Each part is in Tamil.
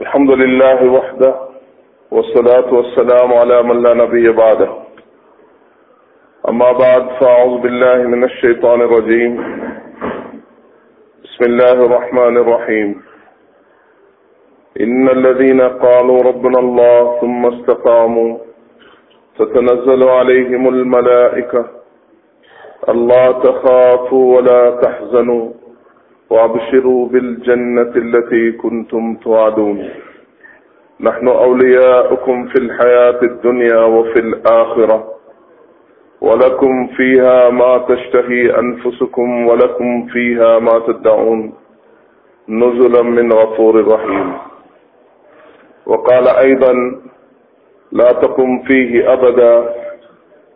الحمد لله وحده والصلاة والسلام على من لا نبي بعده. أما بعد فأعوذ بالله من الشيطان الرجيم. بسم الله الرحمن الرحيم. إن الذين قالوا ربنا الله ثم استقاموا تتنزل عليهم الملائكة الله تخافوا ولا تحزنوا. وابشروا بالجنة التي كنتم توعدون. نحن أولياؤكم في الحياة الدنيا وفي الآخرة. ولكم فيها ما تشتهي أنفسكم ولكم فيها ما تدعون. نزلا من غفور رحيم. وقال أيضا لا تقم فيه أبدا.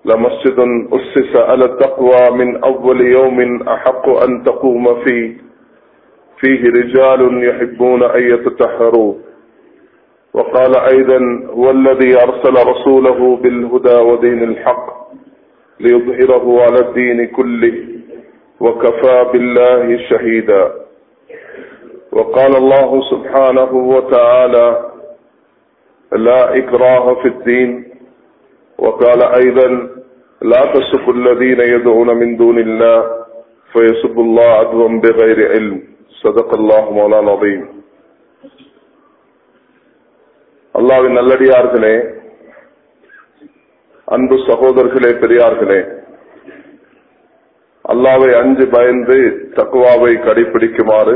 لمسجد أسس على التقوى من أول يوم أحق أن تقوم فيه. فيه رجال يحبون أن يتطهروا. وقال أيضا هو الذي أرسل رسوله بالهدى ودين الحق ليظهره على الدين كله وكفى بالله شهيدا. وقال الله سبحانه وتعالى لا إكراه في الدين. وقال أيضا لا تسبوا الذين يدعون من دون الله فيسبوا الله عدوا بغير علم. صدق الله مولانا العظيم அல்லாவின் நல்லடியார்களே அன்பு சகோதரர்களே பெரியார்களே அல்லாவை அஞ்சு பயந்து தக்குவாவை கடைபிடிக்குமாறு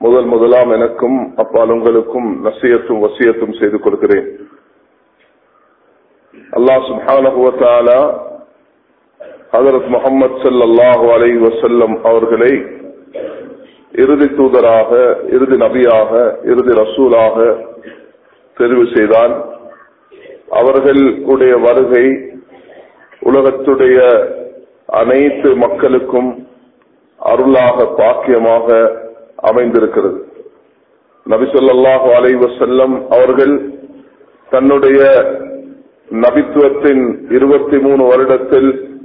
முதல் முதலாம் எனக்கும் அப்பால் உங்களுக்கும் நசியத்தும் வசியத்தும் செய்து கொடுக்கிறேன் அல்லாஹ் சுபானுவத்தாலா ஹதரத் முகமது சல்லாஹு அலை வசல்லம் அவர்களை இறுதி தூதராக இறுதி நபியாக இறுதி ரசூலாக தெரிவு செய்தான். அவர்களுடைய வருகை உலகத்துடைய அனைத்து மக்களுக்கும் அருளாக பாக்கியமாக அமைந்திருக்கிறது. நபிசல்லாஹு அலைவ செல்லம் அவர்கள் தன்னுடைய நபித்துவத்தின் இருபத்தி மூணு வருடத்தில்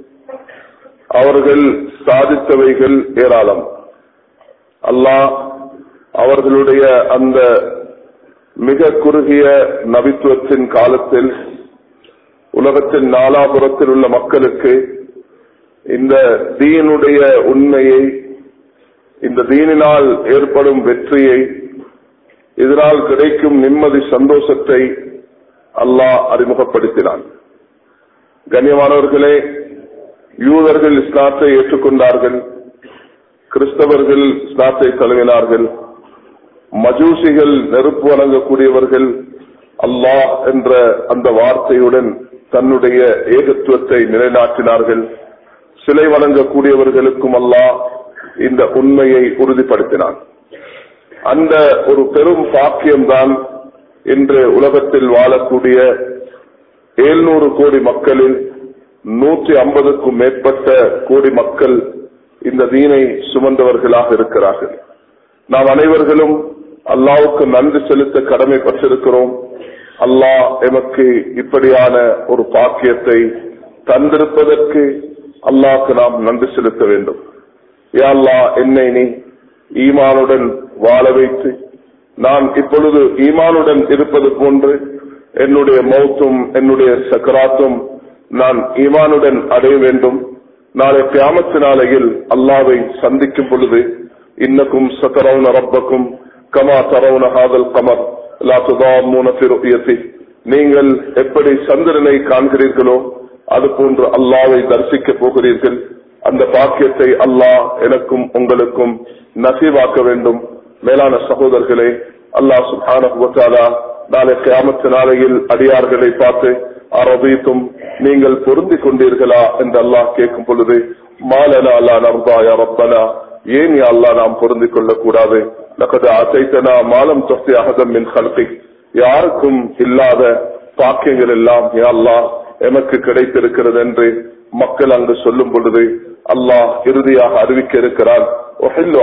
அவர்கள் சாதித்தவைகள் ஏராளம். அல்லாஹ் அவர்களுடைய அந்த மிக குறுகிய நபித்துவத்தின் காலத்தில் உலகத்தின் நாலாபுரத்தில் உள்ள மக்களுக்கு இந்த தீனுடைய உண்மையை இந்த தீனினால் ஏற்படும் வெற்றியை இதனால் கிடைக்கும் நிம்மதி சந்தோஷத்தை அல்லாஹ் அறிமுகப்படுத்தினான். கண்ணியமானவர்களே யூதர்கள் இஸ்லாத்தை ஏற்றுக்கொண்டார்கள். கிறிஸ்தவர்கள் இஸ்லாத்தை தழுவினார்கள் மஜூசிகள் நெருப்பு வழங்கக்கூடியவர்கள் அல்லாஹ் என்ற அந்த வார்த்தையுடன் தன்னுடைய ஏகத்துவத்தை நிலைநாட்டினார்கள். சிலை வழங்கக்கூடியவர்களுக்கும் அல்லாஹ் இந்த உண்மையை உறுதிப்படுத்தினான். அந்த ஒரு பெரும் பாக்கியம்தான் இன்று உலகத்தில் வாழக்கூடிய எழுநூறு கோடி மக்களில் நூற்றி ஐம்பதுக்கும் மேற்பட்ட கோடி மக்கள் இந்த தீனை சுமந்தவர்களாக இருக்கிறார்கள். நாம் அனைவர்களும் அல்லாவுக்கு நன்றி செலுத்த கடமைப்பட்டிருக்கிறோம். அல்லாஹ் எமக்கு இப்படியான ஒரு பாக்கியத்தை தந்திருப்பதற்கு அல்லாஹ்க்கு நாம் நன்றி செலுத்த வேண்டும். யாழ்லா என்னை நீ ஈமானுடன் வாழ வைத்து நான் இப்பொழுது ஈமானுடன் இருப்பது போன்று என்னுடைய மௌத்தும் என்னுடைய சக்கராத்தும் நான் ஈமானுடன் அடைய வேண்டும். நாளை கியாமத்து நாளையில் அல்லாவை சந்திக்கும் பொழுது இன்னக்கும் சதரவுன ரப்பக்கும் கமா தரவுன ஹாதல் கமர் நீங்கள் எப்படி சந்திரனை காண்கிறீர்களோ அது போன்று அல்லாவை தரிசிக்க போகிறீர்கள். அந்த பாக்கியத்தை அல்லாஹ் எனக்கும் உங்களுக்கும் நசீவாக்க வேண்டும். மேலான சகோதரர்களே அல்லாஹ் சுபானா நாளை கியாமத்து நாளையில் அடியார்களை பார்த்து அரபீத்தும் நீங்கள் பொருந்திக் கொண்டீர்களா என்று அல்லாஹ் கேட்கும் பொழுது மாலனா அல்லா நர்தாயா ரப்பனா. ஏன் அல்லா நாம் பொருந்திக் கொள்ளக் கூடாது அசைத்தனா மாலம் தொஸ்தி அகதம் மின் கல்கை யாருக்கும் இல்லாத பாக்கியங்கள் எல்லாம் அல்லாஹ் எமக்கு கிடைத்திருக்கிறது என்று மக்கள் அங்கு சொல்லும் பொழுது அல்லாஹ் இறுதியாக அறிவிக்க இருக்கிறான்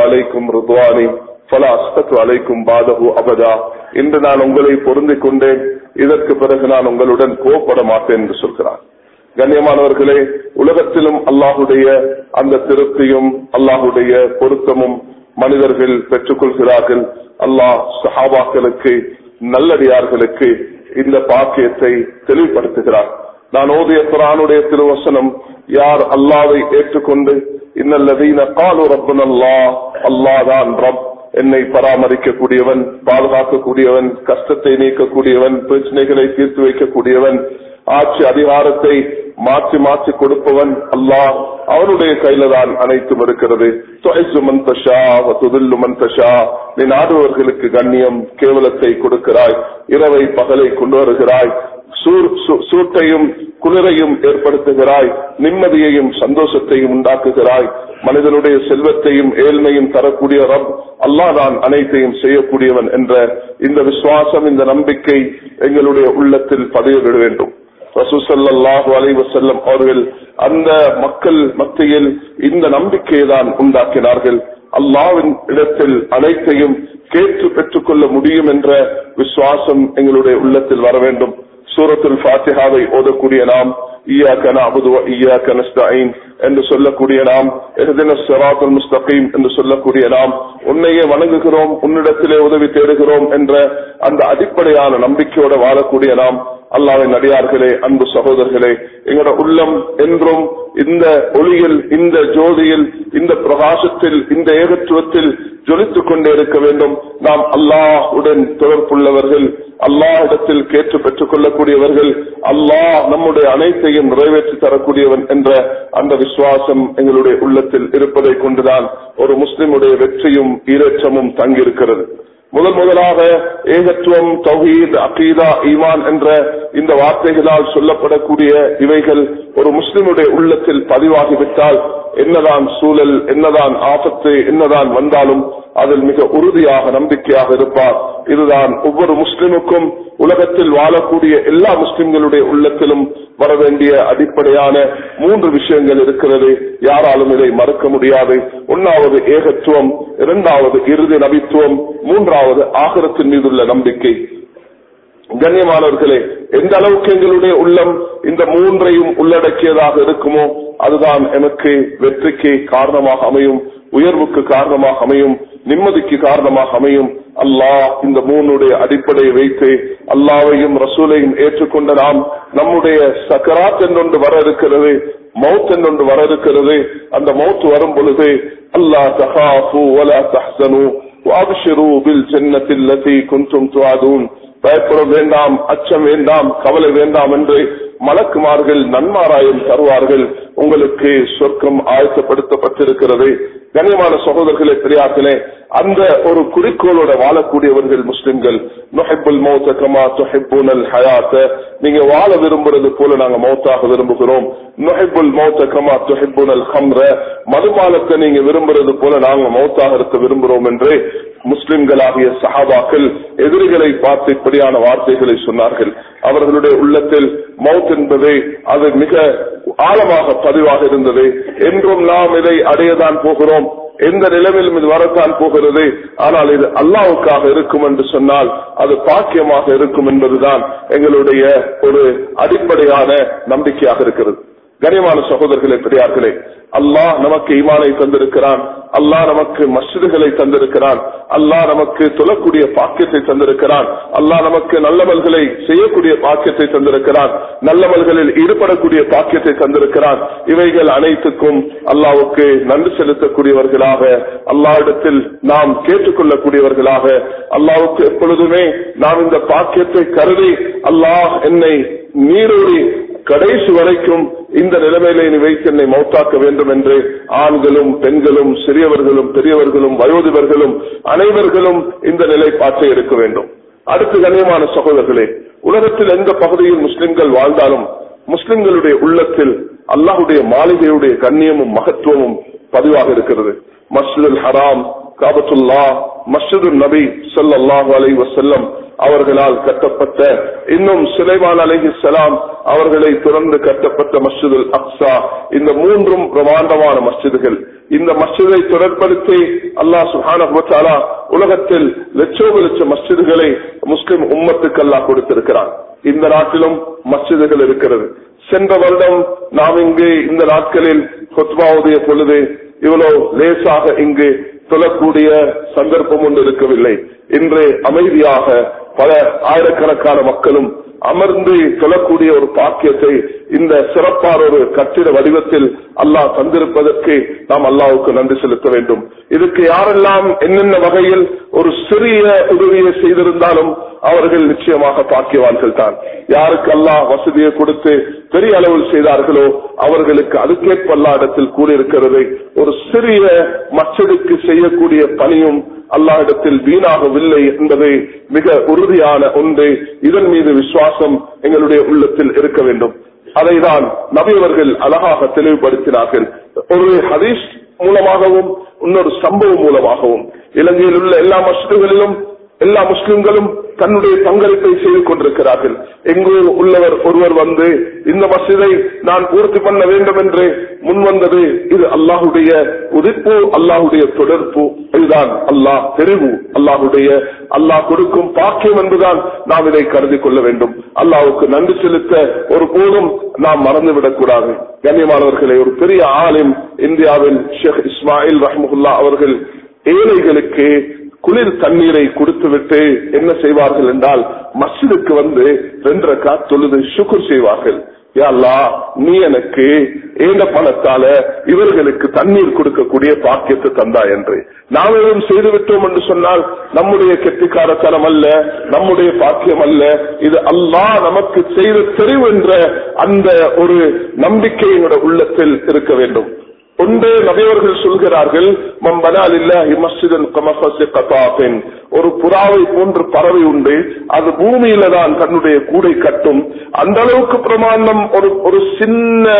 அலைக்கும் ருத்வானி. பல அஸ்தத்து அலைக்கும் பாதகு அபதா இன்று நான் உங்களை பொருந்திக் கொண்டேன். இதற்கு பிறகு நான் உங்களுடன் கோப்பட மாட்டேன் என்று சொல்கிறான் கண்ணியமானவர்களே உலகத்திலும் அல்லாஹுடைய அந்த திருப்தியும் அல்லாஹுடைய பொருத்தமும் மனிதர்கள் பெற்றுக் கொள்கிறார்கள் அல்லாஹ் சஹாபாக்களுக்கு நல்லடியார்களுக்கு இந்த பாக்கியத்தை தெளிவுபடுத்துகிறார். நான் ஓதிய குரானுடைய திருவசனம் யார் அல்லாவை ஏற்றுக்கொண்டு இன்னல்லதீன காலு ரப்பன் அல்லா அல்லாதான் ரப். என்னை பராமரிக்கக்கூடியவன் பாதுகாக்கக்கூடியவன் கஷ்டத்தை நீக்கக்கூடியவன் பிரச்சனைகளை தீர்த்து வைக்கக்கூடியவன் ஆட்சி அதிகாரத்தை மாற்றி மாற்றி கொடுப்பவன் அல்லாஹ் அவனுடைய கையில தான் அனைத்தும் இருக்கிறது. நீ நாடுவர்களுக்கு கண்ணியம் கேவலத்தை கொடுக்கிறாய். இரவை பகலை கொண்டு வருகிறாய். சூட்டையும் குளிரையும் ஏற்படுத்துகிறாய் நிம்மதியையும் சந்தோஷத்தையும் உண்டாக்குகிறாய். மனிதனுடைய செல்வத்தையும் ஏழ்மையும் தரக்கூடிய ரப் அல்லாதான் அனைத்தையும் செய்யக்கூடியவன் என்ற இந்த விசுவாசம் இந்த நம்பிக்கை எங்களுடைய உள்ளத்தில் பதிவிட வேண்டும். ரசூசல்லாஹு அலைவசல்லம் அவர்கள் அந்த மக்கள் மத்தியில் இந்த நம்பிக்கையை தான் உண்டாக்கினார்கள். அல்லாவின் இடத்தில் அனைத்தையும் கேட்டு பெற்றுக்கொள்ள முடியும் என்ற விசுவாசம் எங்களுடைய உள்ளத்தில் வர வேண்டும். சூரத்துல் ஃபாத்திஹாவை ஓதக்கூடிய நாம் ஈயாக்க நஅபுது வ ஈயாக்க என்று சொல்லக்கூடிய நாம் இஹ்தின முஸ்தகீம் என்று சொல்லக்கூடிய நாம் உன்னையே வணங்குகிறோம் உன்னிடத்திலே உதவி தேடுகிறோம் என்ற அந்த அடிப்படையான நம்பிக்கையோட வாழக்கூடிய நாம் அல்லாவின் அடியார்களே அன்பு சகோதரர்களே எங்களோட உள்ளம் என்றும் இந்த ஒளியில் இந்த ஜோதியில் இந்த பிரகாசத்தில் இந்த ஏகத்துவத்தில் ஜொலித்துக் கொண்டே இருக்க வேண்டும். நாம் அல்லாஹுடன் தொடர்புள்ளவர்கள் அல்லாஹிடத்தில் கேட்டு பெற்றுக் கொள்ளக்கூடியவர்கள் அல்லாஹ் நம்முடைய அனைத்தையும் நிறைவேற்றி தரக்கூடியவன் என்ற அந்த விசுவாசம் எங்களுடைய உள்ளத்தில் இருப்பதை கொண்டுதான் ஒரு முஸ்லிமுடைய வெற்றியும் ஈரச்சமும் தங்கியிருக்கிறது. முதல் முதலாக ஏகத்துவம் தௌஹீத் அகீதா ஈமான் என்ற இந்த வார்த்தைகளால் சொல்லப்படக்கூடிய இவைகள் ஒரு முஸ்லிமுடைய உள்ளத்தில் பதிவாகிவிட்டால் என்னதான் சூழல் என்னதான் ஆபத்து என்னதான் வந்தாலும் அதில் மிக உறுதியாக நம்பிக்கையாக இருப்பார். இதுதான் ஒவ்வொரு முஸ்லிமுக்கும் உலகத்தில் வாழக்கூடிய எல்லா முஸ்லிம்களுடைய உள்ளத்திலும் வர வேண்டிய அடிப்படையான மூன்று விஷயங்கள் இருக்கிறது. யாராலும் இதை மறுக்க முடியாது. ஒன்னாவது ஏகத்துவம் இரண்டாவது இறுதி நபித்துவம் மூன்றாவது ஆகரத்தின் மீதுள்ள நம்பிக்கை. கண்ணியமானவர்களே எந்த அளவுக்கு எங்களுடைய உள்ளம் இந்த மூன்றையும் உள்ளடக்கியதாக இருக்குமோ அதுதான் எனக்கு வெற்றிக்கு காரணமாக அமையும் உயர்வுக்கு காரணமாக அமையும். நிம்மதிக்கு காரணமாக அமையும் அல்லாஹ் இந்த மூணுடைய அடிப்படையை வைத்து அல்லாவையும் ரசூலையும் ஏற்றுக்கொண்ட நாம் நம்முடைய சக்கராத் என்றொன்று வர இருக்கிறது மவுத் என்றொன்று வர இருக்கிறது அந்த மவுத் வரும் பொழுது அல்லாஹ் தஹாஃபு வலா தஹ்சனு وابشروا بالجنة التي كنتم توعدون பயப்பட வேண்டாம் அச்சம் வேண்டாம் கவலை வேண்டாம் என்று மலக்குமார்கள் நன்மாராயம் தருவார்கள். உங்களுக்கு சொர்க்கம் ஆயத்தப்படுத்தப்பட்டிருக்கிறது. கண்ணியமான சகோதரர்களே பெரியார்களே அந்த ஒரு குறிக்கோளோட வாழக்கூடியவர்கள் முஸ்லிம்கள். நொஹிபுல் மௌத்த கமா தொஹிபுனல் ஹயாத்த. நீங்க வாழ விரும்புறது போல நாங்க மௌத்தாக விரும்புகிறோம். நொஹிபுல் மௌத்த கமா தொஹிபுனல் ஹம்ர. மதுபானத்தை நீங்க விரும்புறது போல நாங்க மௌத்தாக இருக்க விரும்புகிறோம் என்று முஸ்லிம்களாகிய சஹாபாக்கள் எதிரிகளை பார்த்து இப்படியான வார்த்தைகளை சொன்னார்கள். அவர்களுடைய உள்ளத்தில் மவுத் என்பது அது மிக ஆழமாக பதிவாக இருந்தது. என்றும் நாம் இதை அடையதான் போகிறோம். எந்த நிலைமையிலும் இது வரத்தான் போகிறது. ஆனால் இது அல்லாவுக்காக இருக்கும் என்று சொன்னால் அது பாக்கியமாக இருக்கும் என்பதுதான் எங்களுடைய ஒரு அடிப்படையான நம்பிக்கையாக இருக்கிறது. கனிமான சகோதரர்களே பெரியார்களே அல்லாஹ் நமக்கு ஈமானை தந்திருக்கிறான். அல்லாஹ் நமக்கு மஸ்ஜிதுகளை தந்திருக்கிறான். அல்லாஹ் நமக்கு தொழக்கூடிய பாக்கியத்தை தந்திருக்கிறான். அல்லாஹ் நமக்கு நல்லவல்களை செய்யக்கூடிய பாக்கியத்தை தந்திருக்கிறான். நல்லவல்களில் ஈடுபடக்கூடிய பாக்கியத்தை தந்திருக்கிறான். இவைகள் அனைத்துக்கும் அல்லாவுக்கு நன்றி செலுத்தக்கூடியவர்களாக அல்லாவிடத்தில் நாம் கேட்டுக்கொள்ளக்கூடியவர்களாக அல்லாவுக்கு எப்பொழுதுமே நாம் இந்த பாக்கியத்தை கருதி அல்லாஹ் என்னை நீரூறி கடைசி வரைக்கும் இந்த நிலைமையில நீ வைத்து என்னை மௌத்தாக்க வேண்டும் என்று ஆண்களும் பெண்களும் சிறியவர்களும் பெரியவர்களும் வயோதிபர்களும் அனைவர்களும் இந்த நிலைப்பாட்டை எடுக்க வேண்டும். அடுத்து கண்ணியமான சகோதரர்களே உலகத்தில் எந்த பகுதியில் முஸ்லிம்கள் வாழ்ந்தாலும் முஸ்லிம்களுடைய உள்ளத்தில் அல்லாஹுடைய மாளிகையுடைய கண்ணியமும் மகத்துவமும் பதிவாக இருக்கிறது. மஸ்ஜிதுல் ஹராம் காபத்துல்லா மஸ்ஜிது நபி சல்லாஹு அலை வசல்லம் அவர்களால் கட்டப்பட்ட இன்னும் சுலைமான் அலஹி சலாம் அவர்களை தொடர்ந்து கட்டப்பட்ட மஸ்ஜிதுல் அக்சா இந்த மூன்றும் பிரமாண்டமான மஸ்ஜிதுகள். இந்த மஸ்ஜிதை தொடர்படுத்தி அல்லாஹ் சுஹானா உலகத்தில் லட்சோப லட்சம் மஸ்ஜிதுகளை முஸ்லிம் உம்மத்துக்கு அல்லாஹ் கொடுத்திருக்கிறான். இந்த நாட்டிலும் மஸ்ஜிதுகள் இருக்கிறது. சென்ற வருடம் நாம் இங்கு இந்த நாட்களில் கொத்மாவுடைய பொழுது இவ்வளவு லேசாக இங்கு சொல்லக்கூடிய சந்தர்ப்பம் ஒன்று இருக்கவில்லை. இன்று அமைதியாக பல ஆயிரக்கணக்கான மக்களும் அமர்ந்து சொல்லக்கூடிய ஒரு பாக்கியத்தை இந்த சிறப்பான ஒரு கட்டிட வடிவத்தில் அல்லாஹ் தந்திருப்பதற்கு நாம் அல்லாவுக்கு நன்றி செலுத்த வேண்டும். இதுக்கு யாரெல்லாம் என்னென்ன வகையில் ஒரு சிறிய உதவியை செய்திருந்தாலும் அவர்கள் நிச்சயமாக பாக்கியவான்கள் தான் யாருக்கு அல்லாஹ் வசதியை கொடுத்து பெரிய அளவில் செய்தார்களோ அவர்களுக்கு அதுக்கேற்ப அல்லா இடத்தில் கூறியிருக்கிறது ஒரு சிறிய மச்சடுக்கு செய்யக்கூடிய பணியும் அல்லாஹிடத்தில் வீணாகவில்லை என்பது மிக உறுதியான ஒன்று. இதன் மீது விசுவாசம் எங்களுடைய உள்ளத்தில் இருக்க வேண்டும். அதைதான் நபியவர்கள் அழகாக தெளிவுபடுத்தினார்கள். ஒரு ஹதீஸ் மூலமாகவும் இன்னொரு சம்பவம் மூலமாகவும். இலங்கையில் உள்ள எல்லா மஸ்ஜிதுகளிலும் எல்லா முஸ்லிம்களும் தன்னுடைய பங்களிப்பை செய்து கொண்டிருக்கிறார்கள். எங்கோ உள்ளவர் ஒருவர் வந்து இந்த மசிதை நான் பூர்த்தி பண்ண வேண்டும் என்று முன் வந்தது இது அல்லாஹுடைய உதிப்பு அல்லாஹுடைய தொடர்பு. இதுதான் அல்லாஹ் தெரிவு. அல்லாஹுடைய அல்லாஹ் கொடுக்கும் பாக்கியம் என்றுதான் நாம் இதை கருதி கொள்ள வேண்டும். அல்லாஹுக்கு நன்றி செலுத்த ஒரு போதும் நாம் மறந்துவிடக் கூடாது. கண்ணியமானவர்களை ஒரு பெரிய ஆலிம் இந்தியாவில் ஷேக் இஸ்மாயில் ரஹமுல்லா அவர்கள் ஏழைகளுக்கு குளிர் தண்ணீரை கொடுத்துவிட்டு என்ன செய்வார்கள் என்றால் மஸ்ஜிதுக்கு வந்து ரெண்டு ரக்கா தொழுது சுக்குர் செய்வார்கள். யாழ்லா நீ எனக்கு ஏந்த பணத்தால இவர்களுக்கு தண்ணீர் கொடுக்கக்கூடிய பாக்கியத்தை தந்தா என்று. நாம் எதுவும் செய்து விட்டோம் என்று சொன்னால் நம்முடைய கெட்டிக்காரத்தனம் அல்ல நம்முடைய பாக்கியம் அல்ல. இது அல்லாஹ் நமக்கு செய்த தெரிவு என்ற அந்த ஒரு நம்பிக்கை உள்ளத்தில் இருக்க வேண்டும். ஒன்று நபியவர்கள் சொல்கிறார்கள் ஒரு புறாவை போன்று பறவை உண்டு அது பூமியில தான் தன்னுடைய கூடை கட்டும். அந்த அளவுக்கு பிரமாண்டம் ஒரு ஒரு சின்ன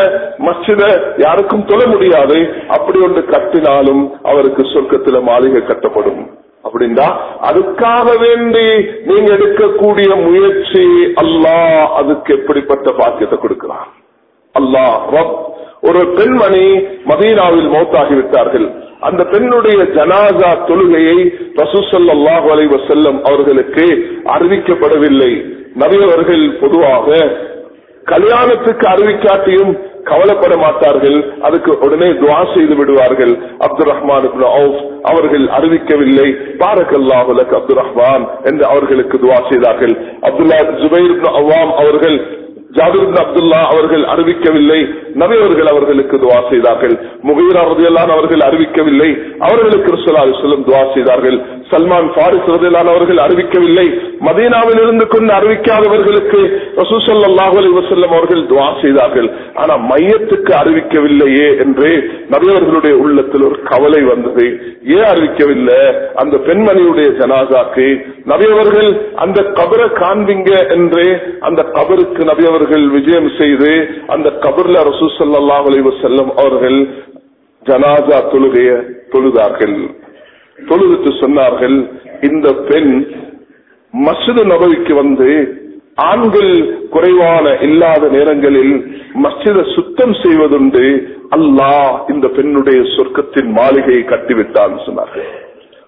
மஸ்ஜித யாருக்கும் தொழ முடியாது. அப்படி ஒன்று கட்டினாலும் அவருக்கு சொர்க்கத்தில மாளிகை கட்டப்படும். அப்படின்னா அதுக்காக வேண்டி நீங்க எடுக்கக்கூடிய முயற்சி அல்லாஹ் அதுக்கு எப்படிப்பட்ட பாக்கியத்தை கொடுக்கிறான்? அல்லாஹ் ஒரு பெண்மணி மதீனாவில் மௌத்தாகிவிட்டார்கள். அந்த பெண்ணுடைய ஜனாசா தொழுகையை ரசூசல்லாஹு அலை வசல்லம் அவர்களுக்கு அறிவிக்கப்படவில்லை. நபியவர்கள் பொதுவாக கல்யாணத்துக்கு அறிவிக்காட்டியும் கவலைப்பட மாட்டார்கள். அதுக்கு உடனே துவா செய்து விடுவார்கள். அப்துல் ரஹ்மான் அவர்கள் அறிவிக்கவில்லை. பாரக்கல்லாஹுலக் அப்துல் ரஹ்மான் என்று அவர்களுக்கு துவா செய்தார்கள். அப்துல்லா ஜுபைர் அவாம் அவர்கள் ஜாபிர் அப்துல்லா அவர்கள் அறிவிக்கவில்லை. நபி அவர்கள் அவர்களுக்கு துவா செய்தார்கள். முகீரா ரதியல்லான் அவர்கள் அறிவிக்கவில்லை. அவர்களுக்கு துவா செய்தார்கள். சல்மான் பாரிஸ் அவர்கள் அறிவிக்கவில்லை. மதீனாவில் இருந்து கொண்டு அறிவிக்காதவர்களுக்கு ரசூசல்லாஹு அலி அவர்கள் துவா செய்தார்கள். ஆனா மையத்துக்கு அறிவிக்கவில்லையே என்று நபியவர்களுடைய உள்ளத்தில் ஒரு கவலை வந்தது. ஏன் அறிவிக்கவில்லை? அந்த பெண்மணியுடைய ஜனாசாக்கு நபியவர்கள் அந்த கபரை காண்பிங்க என்று அந்த கபருக்கு நபியவர்கள் விஜயம் செய்து அந்த கபர்ல ரசூசல்லாஹ் அலி வசல்லம் அவர்கள் ஜனாசா தொழுகைய தொழுதார்கள். தொழுதுட்டு சொன்னார்கள் இந்த பெண் மசிது நபவிக்கு வந்து ஆண்கள் குறைவான இல்லாத நேரங்களில் மஸ்ஜித சுத்தம் செய்வதுண்டு அல்லாஹ் இந்த பெண்ணுடைய சொர்க்கத்தின் மாளிகையை கட்டிவிட்டான் சொன்னார்கள்.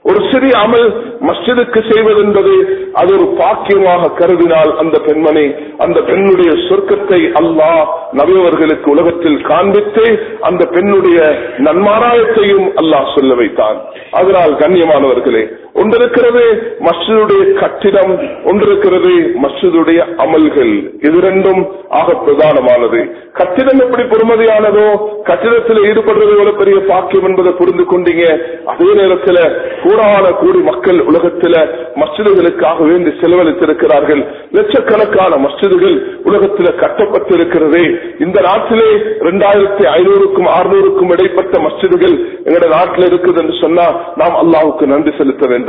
ஒரு சிறிய அமல் மஸ்ஜிதுக்கு செய்வது என்பது அது ஒரு பாக்கியமாக கருதினால் அந்த பெண்மணி அந்த பெண்ணுடைய சொர்க்கத்தை அல்லாஹ் நபியவர்களுக்கு உலகத்தில் காண்பித்து அந்த பெண்ணுடைய நன்மாராயத்தையும் அல்லாஹ் சொல்ல வைத்தான். அதனால் கண்ணியமானவர்களே ஒன்றிருக்கிறது மஸ்ஜிதுடைய கட்டிடம் ஒன்றிருக்கிறது மஸ்ஜிதுடைய அமல்கள். இது ரெண்டும் ஆக பிரதானமானது. கட்டிடம் எப்படி பொறுமதியானதோ கட்டிடத்தில் ஈடுபடுறது எவ்வளவு பெரிய பாக்கியம் என்பதை புரிந்து கொண்டீங்க. அதே நேரத்தில் கூடான கூடி மக்கள் உலகத்தில் மஸ்ஜிதுகளுக்காக வேண்டி செலவழித்திருக்கிறார்கள். லட்சக்கணக்கான மஸ்ஜிதுகள் உலகத்தில் கட்டப்பட்டிருக்கிறது. இந்த நாட்டிலே இரண்டாயிரத்தி ஐநூறுக்கும் அறுநூறுக்கும் இடைப்பட்ட மஸ்ஜிதுகள் எங்களுடைய நாட்டில் இருக்குது என்று சொன்னா நாம் அல்லாவுக்கு நன்றி செலுத்த வேண்டும்.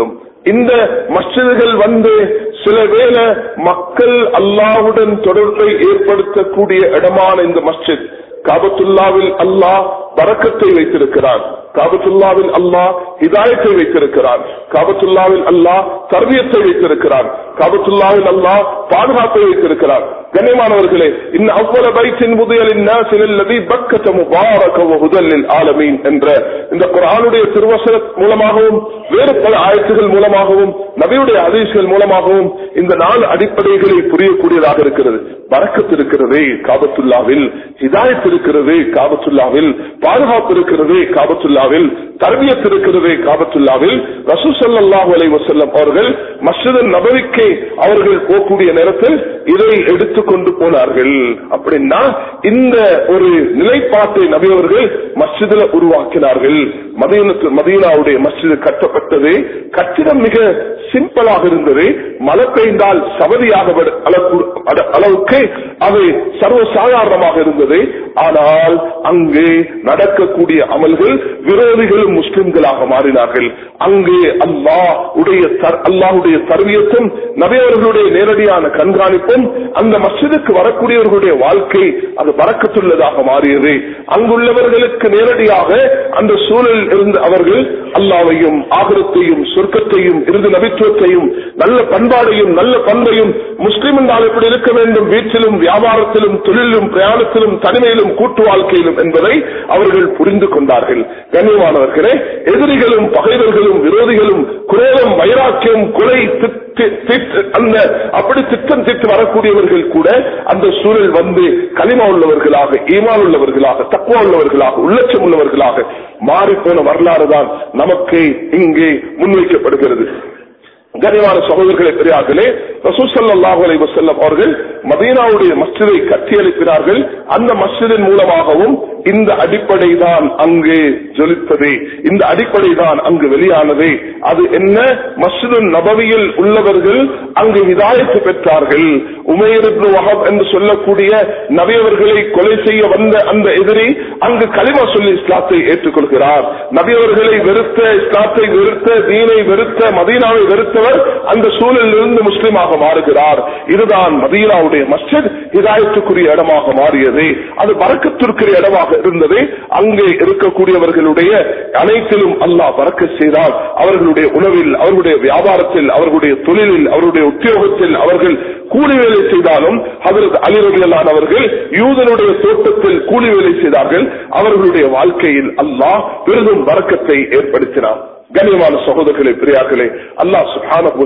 இந்த மஸ்ஜிதுகள் வந்து சில வேளை மக்கள் அல்லாவுடன் தொடர்பை ஏற்படுத்தக்கூடிய இடமான இந்த மஸ்ஜித். காபத்துல்லாவில் அல்லாஹ் பறக்கத்தை வைத்திருக்கிறான். காபத்துல்லாவில் அல்லாஹ் ஹிதாயத்தை வைத்திருக்கிறான். காபத்துல்லாவில் அல்லாஹ் தர்வியத்தை வைத்திருக்கிறான். காபத்துல்லாவில் அல்லாஹ் பாதுகாப்பை வைத்திருக்கிறான். கண்ணியமானவர்களே இன்ன அவ்வளவு பைத்தின் முதலின் நாசிலல்லதி பக்கத்த முபாரக முதலில் ஆலமீன் என்ற இந்த குரானுடைய திருவசன மூலமாகவும் வேறு பல ஆயத்துகள் மூலமாகவும் நபியுடைய அதிர்ச்சிகள் மூலமாகவும் இந்த நாலு அடிப்படைகளை புரியக்கூடியதாக இருக்கிறது. பறக்கத்து இருக்கிறது காபத்துல்லாவில் ஹிதாயத் இருக்கிறது காபத்துல்லாவில் பாதுகாப்பு இருக்கிறது காபத்துல்லா காபத்துல்லாவில் தர்பியத் இருக்கிறது காபத்துல்லாவில் ரசூ ஸல்லல்லாஹு அலை வசல்லம் அவர்கள் மஸ்ஜித் நபரிக்கு அவர்கள் போகக்கூடிய நேரத்தில் இதை எடுத்துக்கொண்டு போனார்கள். அப்படின்னா இந்த ஒரு நிலைப்பாட்டை நபி அவர்கள் மஸ்ஜிதில் உருவாக்கினார்கள். மதீனத்து மதீனாவுடைய மஸ்ஜித் கட்டப்பட்டது. கட்டிடம் மிக சிம்பிளாக இருந்தது. மழை பெய்ந்தால் சவதியாக அளவுக்கு அது சர்வசாதாரணமாக இருந்தது. ஆனால் அங்கு நடக்கக்கூடிய அமல்கள் விரோதிகளும் முஸ்லிம்களாக மாறினார்கள். அங்கு அல்லாஹ் உடைய அல்லாஹுடைய தர்வியத்தும் நபியவர்களுடைய நேரடியான கண்காணிப்பும் அந்த மசிதுக்கு வரக்கூடியவர்களுடைய வாழ்க்கை அது பறக்கத்துள்ளதாக மாறியது. அங்குள்ளவர்களுக்கு நேரடியாக அந்த சூழலில் இருந்து அவர்கள் அல்லாவையும் ஆகரத்தையும் சொர்க்கத்தையும் இறுதி நபித்துவத்தையும் நல்ல பண்பாடையும் நல்ல பண்பையும் முஸ்லீம் என்றால் எப்படி இருக்க வேண்டும் வீட்டிலும் வியாபாரத்திலும் தொழிலும் பிரயாணத்திலும் தனிமையிலும் கூட்டு வாழ்க்கையிலும் என்பதை அவர்கள் புரிந்து கொண்டார்கள். கண்ணியமானவர்களே எதிரிகளும் பகைவர்களும் விரோதிகளும் குரோதம் வைராக்கியம் கொலை அந்த அப்படி திட்டம் திட்டு வரக்கூடியவர்கள் கூட அந்த சூழல் வந்து களிமா உள்ளவர்களாக ஈமான் உள்ளவர்களாக தக்குவா உள்ளவர்களாக உள்ளட்சம் உள்ளவர்களாக மாறிப்போன வரலாறு தான் நமக்கு இங்கே முன்வைக்கப்படுகிறது. கனிவான சகோதரர்களை பெரியார்களே ரசூசல்லாஹு அலைஹி வஸல்லம் அவர்கள் மதீனாவுடைய மஸ்ஜிதை கட்டியளிக்கிறார்கள் அந்த மஸ்ஜிதின் மூலமாகவும் இந்த அடிப்படை தான் அங்கு ஜொலித்தது. இந்த அடிப்படை தான் அங்கு வெளியானது. அது என்ன? மஸ்ஜிது நபவியில் உள்ளவர்கள் அங்கு ஹிதாயத்து பெற்றார்கள். உமையர் இப்னு வஹப் என்று சொல்லக்கூடிய நபியவர்களை கொலை செய்ய வந்த அந்த எதிரி அங்கு கலிமா சொல்லி இஸ்லாத்தை ஏற்றுக்கொள்கிறார். நபியவர்களை வெறுத்த இஸ்லாத்தை வெறுத்த தீனை வெறுத்த மதீனாவை வெறுத்தவர் அந்த சூழலிலிருந்து முஸ்லீமாக மாறுகிறார். இதுதான் மதீனாவுடைய மஸ்ஜித் இதாயத்துக்குரிய இடமாக மாறியது. அது வரக்கத்திற்குரிய இடமாக இருந்தது. அங்கே இருக்கக்கூடியவர்களுடைய அனைத்திலும் அல்லாஹ் பறக்க செய்தால் அவர்களுடைய உணவில் அவர்களுடைய வியாபாரத்தில் அவர்களுடைய தொழிலில் அவருடைய உத்தியோகத்தில் அவர்கள் கூலி வேலை செய்தாலும் அதற்கு அலிரவியலான அவர்கள் யூதனுடைய தோட்டத்தில் கூலி வேலை செய்தார்கள். அவர்களுடைய வாழ்க்கையில் அல்லாஹ் பெரிதும் வரக்கத்தை ஏற்படுத்தினார் கண்ணியமான சகோதரர்களே பெரியார்களே அல்லாஹ் சுப்ஹானஹு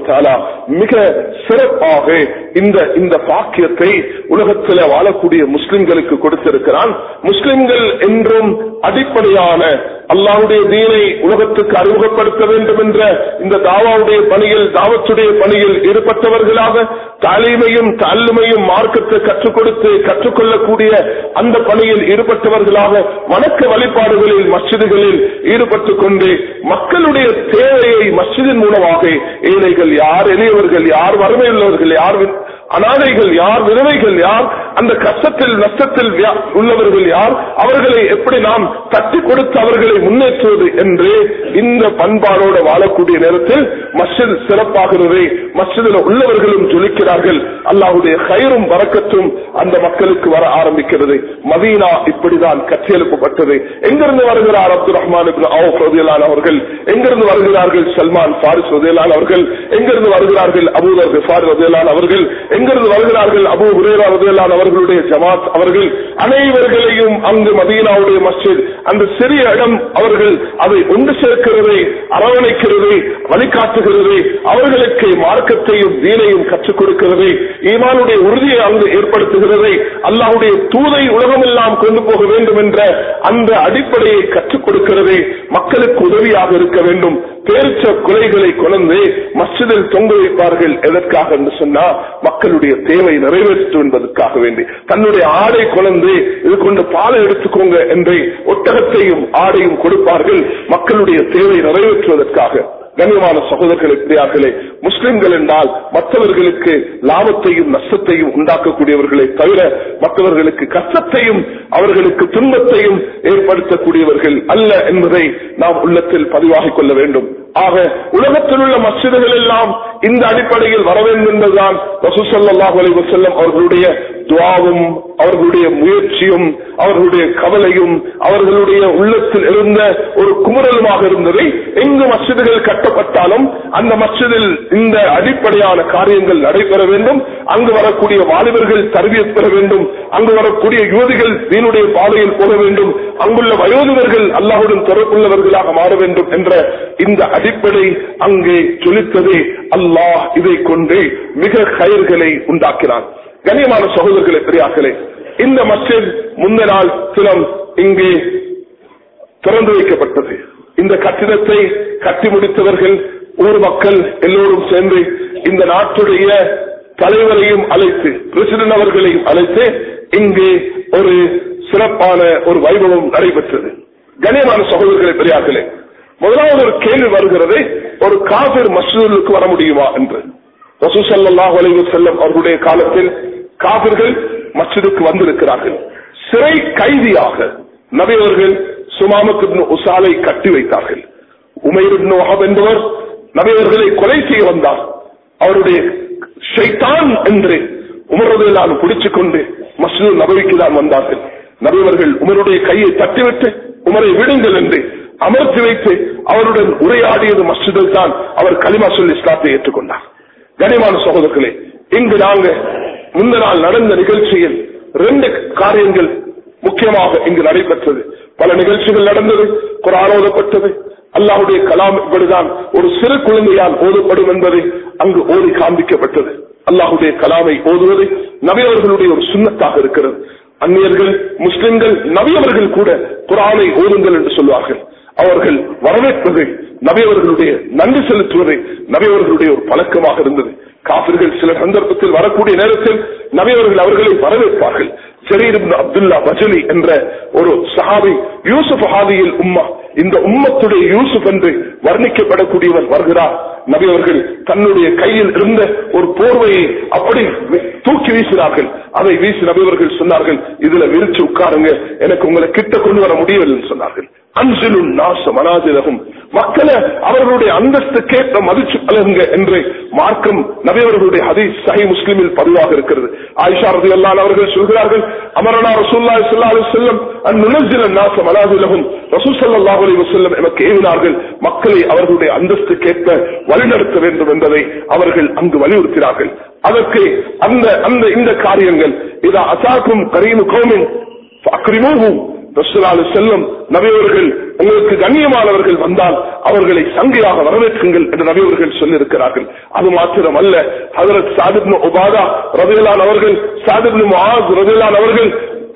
மிக சிறப்பாக இந்த இந்த பாக்கியத்தை உலகத்தில் வாழக்கூடிய முஸ்லிம்களுக்கு கொடுத்திருக்கிறான். முஸ்லிம்கள் என்றும் அடிப்படையான அல்லாவுடைய தீனை உலகத்துக்கு அறிமுகப்படுத்த வேண்டும் என்ற இந்த தாவாவுடைய பணியில் தாவத்துடைய பணியில் ஈடுபட்டவர்களாக தலைமையும் தல்லுமையும் மார்க்கத்தை கற்றுக் கொடுத்து கற்றுக்கொள்ளக்கூடிய அந்த பணியில் ஈடுபட்டவர்களாக வணக்க வழிபாடுகளில் மஸ்ஜிதுகளில் ஈடுபட்டுக் கொண்டு மக்களுடைய தேவையை மஸ்ஜிதின் மூலமாக ஏழைகள் யார் எளியவர்கள் யார் வறுமையுள்ளவர்கள் யார் அனாதைகள் யார் விதவைகள் யார் அந்த கஷ்டத்தில் நஷ்டத்தில் உள்ளவர்கள் யார் அவர்களை எப்படி நாம் தட்டி கொடுத்து அவர்களை முன்னேற்றுவது என்று இந்த பண்பாடோடு வாழக்கூடிய நேரத்தில் மஸ்ஜித் சிறப்பாகிறது மஸ்ஜிதில் உள்ளவர்களும் ஜொலிக்கிறார்கள். அல்லாஹுடைய கயிறும் வரக்கத்தும் அந்த மக்களுக்கு வர ஆரம்பிக்கிறது. மதீனா இப்படிதான் கட்டியெழுப்பப்பட்டது எங்கிருந்து வருகிறார் அப்துல் ரஹ்மான் இப்னு அவர்கள்? எங்கிருந்து வருகிறார்கள் சல்மான் பாரிஸ் ரலியல்லாஹு அவர்கள்? எங்கிருந்து வருகிறார்கள் அபூதர் கிஃபார் ரலியல்லாஹு அவர்கள்? எங்கிருந்து வருகிறார்கள்? அபு ஹுரேரா ரலியல்லாஹு அவர்களுடைய ஜமாத் அவர்கள் அனைவர்களையும் அங்கு மதீனாவுடைய மஸ்ஜித் அந்த சிறிய இடம் அவர்கள் அதை ஒன்று சேர்க்கிறது அரவணைக்கிறது வழிகாட்டுகிறது அவர்களுக்கு மார்க்கத்தையும் தீனையும் கற்றுக் கொடுக்கிறது ஈமானுடைய உறுதியை அங்கு ஏற்படுத்துகிறது அல்லாஹ்வுடைய தூதை உலகமெல்லாம் கொண்டு போக வேண்டும் என்ற அந்த அடிப்படையை கற்றுக் கொடுக்கிறது மக்களுக்கு உதவியாக இருக்க வேண்டும். பேரிச்ச குலைகளை கொண்டு மசிதில் தொங்க வைப்பார்கள் எதற்காக என்று சொன்னா மக்களுடைய தேவை நிறைவேற்றும் என்பதற்காக வேண்டி. தன்னுடைய ஆடை கொண்டு இது கொண்டு பாலை எடுத்துக்கோங்க என்று ஒட்டகத்தையும் ஆடையும் கொடுப்பார்கள். மக்களுடைய தேவை நிறைவேற்றுவதற்காக. கண்ணியமான சகோதரர்களே பிரியார்களே முஸ்லிம்கள் என்றால் மற்றவர்களுக்கு லாபத்தையும் நஷ்டத்தையும் உண்டாக்கக்கூடியவர்களை தவிர மற்றவர்களுக்கு கஷ்டத்தையும் அவர்களுக்கு துன்பத்தையும் ஏற்படுத்தக்கூடியவர்கள் அல்ல என்பதை நாம் உள்ளத்தில் பதிவாகிக் கொள்ள வேண்டும். ஆக உலகத்தில் உள்ள மஸ்ஜிதுகள் எல்லாம் இந்த அடிப்படையில் வர வேண்டும் என்பதுதான் ரசூசல்லாஹு அலைஹி வஸல்லம் அவர்களுடைய துவாவும் அவர்களுடைய முயற்சியும் அவர்களுடைய கவலையும் அவர்களுடைய உள்ளத்தில் இருந்த ஒரு குமுறலுமாக இருந்ததை எங்கு மசிதிகள் கட்டப்பட்டாலும் அந்த மஸ்ஜிதில் இந்த அடிப்படையான காரியங்கள் நடைபெற வேண்டும். அங்கு வரக்கூடிய வாலிபர்கள் தருவியத் பெற வேண்டும். அங்கு வரக்கூடிய யுவதிகள் தீனுடைய பாதையில் போக வேண்டும். அங்குள்ள வயோதிகர்கள் அல்லாஹுடன் தொடர்புள்ளவர்களாக மாற வேண்டும் என்ற இந்த அடிப்படை அங்கே சொல்லித்ததே அல்லாஹ் இதை கொண்டு மிக கயிர்களை உண்டாக்கினான். கண்ணியமான சகோதரர்களை பெரியார்களே இந்த மஸ்ஜித் முந்த நாள் சிலம் இங்கே திறந்து வைக்கப்பட்டது. இந்த கட்டிடத்தை கட்டி முடித்தவர்கள் ஊர் மக்கள் எல்லோரும் சேர்ந்து இந்த நாட்டுடைய தலைவரையும் அழைத்து பிரசிடன்ட் அவர்களையும் அழைத்து இங்கே ஒரு சிறப்பான ஒரு வைபவம் நடைபெற்றது. கணியமான சகோதரர்களை பெரியார்களே முதலாவது ஒரு கேள்வி வருகிறது ஒரு காபிர் மசூதலுக்கு வர முடியுமா என்று. ரசூசல்லாஹ் அலைவு செல்லம் அவர்களுடைய காலத்தில் காபிர்கள் மஸ்ஜிதுக்கு வந்திருக்கிறார்கள். சிறை கைதியாக நபியவர்கள் சுமாமுக்கு உசாலை கட்டி வைத்தார்கள். உமைர் வஹப் என்பவர் நபியவர்களை கொலை செய்ய வந்தார். அவருடைய ஷைத்தான் என்று நான் பிடிச்சுக் கொண்டு மஸ்ஜிது நபவிக்கு தான் வந்தார்கள். நபியவர்கள் உமருடைய கையை தட்டிவிட்டு உமரை விடுங்கள் என்று அமர்த்தி வைத்து அவருடன் உரையாடியது மஸ்ஜிதில் தான் அவர் கலிமா சொல்லி இஸ்லாத்தை ஏற்றுக்கொண்டார். கனிமான சகோதரர்களே இங்கு நாங்கள் முந்த நாள் நடந்த நிகழ்ச்சியில் ரெண்டு காரியங்கள் முக்கியமாக இங்கு நடைபெற்றது. பல நிகழ்ச்சிகள் நடந்தது குரான் ஓதப்பட்டது அல்லாஹுடைய கலாம் இப்படிதான் ஒரு சிறு குழந்தையால் ஓதப்படும் என்பதை அங்கு ஓதி காண்பிக்கப்பட்டது. அல்லாஹுடைய கலாமை ஓதுவது நபியவர்களுடைய ஒரு சுண்ணத்தாக இருக்கிறது. அந்நியர்கள் முஸ்லிம்கள் நபியவர்கள் கூட குரானை ஓதுங்கள் என்று சொல்வார்கள் அவர்கள் வரவேற்பது நபியவர்களுடைய நன்றி செலுத்துவது நபியவர்களுடைய ஒரு பழக்கமாக இருந்தது. காபிர்கள் சில சந்தர்ப்பத்தில் வரக்கூடிய நேரத்தில் நபியவர்கள் அவர்களை வரவேற்பார்கள். ஜரீர் அப்துல்லா பஜலி என்ற ஒரு சஹாபி யூசுப் ஹாதியில் உம்மா இந்த உம்மத்துடைய யூசுப் என்று வர்ணிக்கப்படக்கூடியவர் வருகிறார். நபி அவர்கள் தன்னுடைய கையில் இருந்த ஒரு போர்வையை அப்படி தூக்கி வீசினார்கள். அதை வீசி நபி அவர்கள் சொன்னார்கள் இதுல விரிச்சு உட்காருங்க எனக்கு உங்களை கிட்ட கொண்டு வர முடியவில்லை சொன்னார்கள். அன்சிலும் நாச மனாதிலகும் மக்களை அவர்களுடைய அந்தஸ்து மதிச்சு பழகுங்க என்று மார்க்கம் நபியவர்களுடைய ஹதீஸ் சஹி முஸ்லிமில் பதிவாக இருக்கிறது. ஆயிஷா ரதி அல்லான் அவர்கள் சொல்கிறார்கள் அமரனா ரசூல்லா ஸல்லல்லாஹு அலைஹி வஸல்லம் அந்நுனஸில நாச மனாதிலகும் ரசூல் ஸல்லல்லாஹு அலி வசல்லம் எனக்கு ஏவினார்கள் மக்களை அவர்களுடைய அந்தஸ்து வழிநடத்த வேண்டும் என்பதை அவர்கள் அங்கு வலியுறுத்தினார்கள். அதற்கு அந்த அந்த இந்த காரியங்கள் இதா அசாக்கும் கரீனு கோமின் அக்ரிமோகும் ரசூலாலு செல்லும் நபியவர்கள் உங்களுக்கு கண்ணியமானவர்கள் வந்தால் அவர்களை சங்கையாக வரவேற்குங்கள் என்று நபியவர்கள் சொல்லியிருக்கிறார்கள். அது மாத்திரம் அல்ல ஹதரத் சாதிப்னு உபாதா ரவிலான் அவர்கள் சாதிப்னு முஆஸ் ரவிலான் அவர்கள்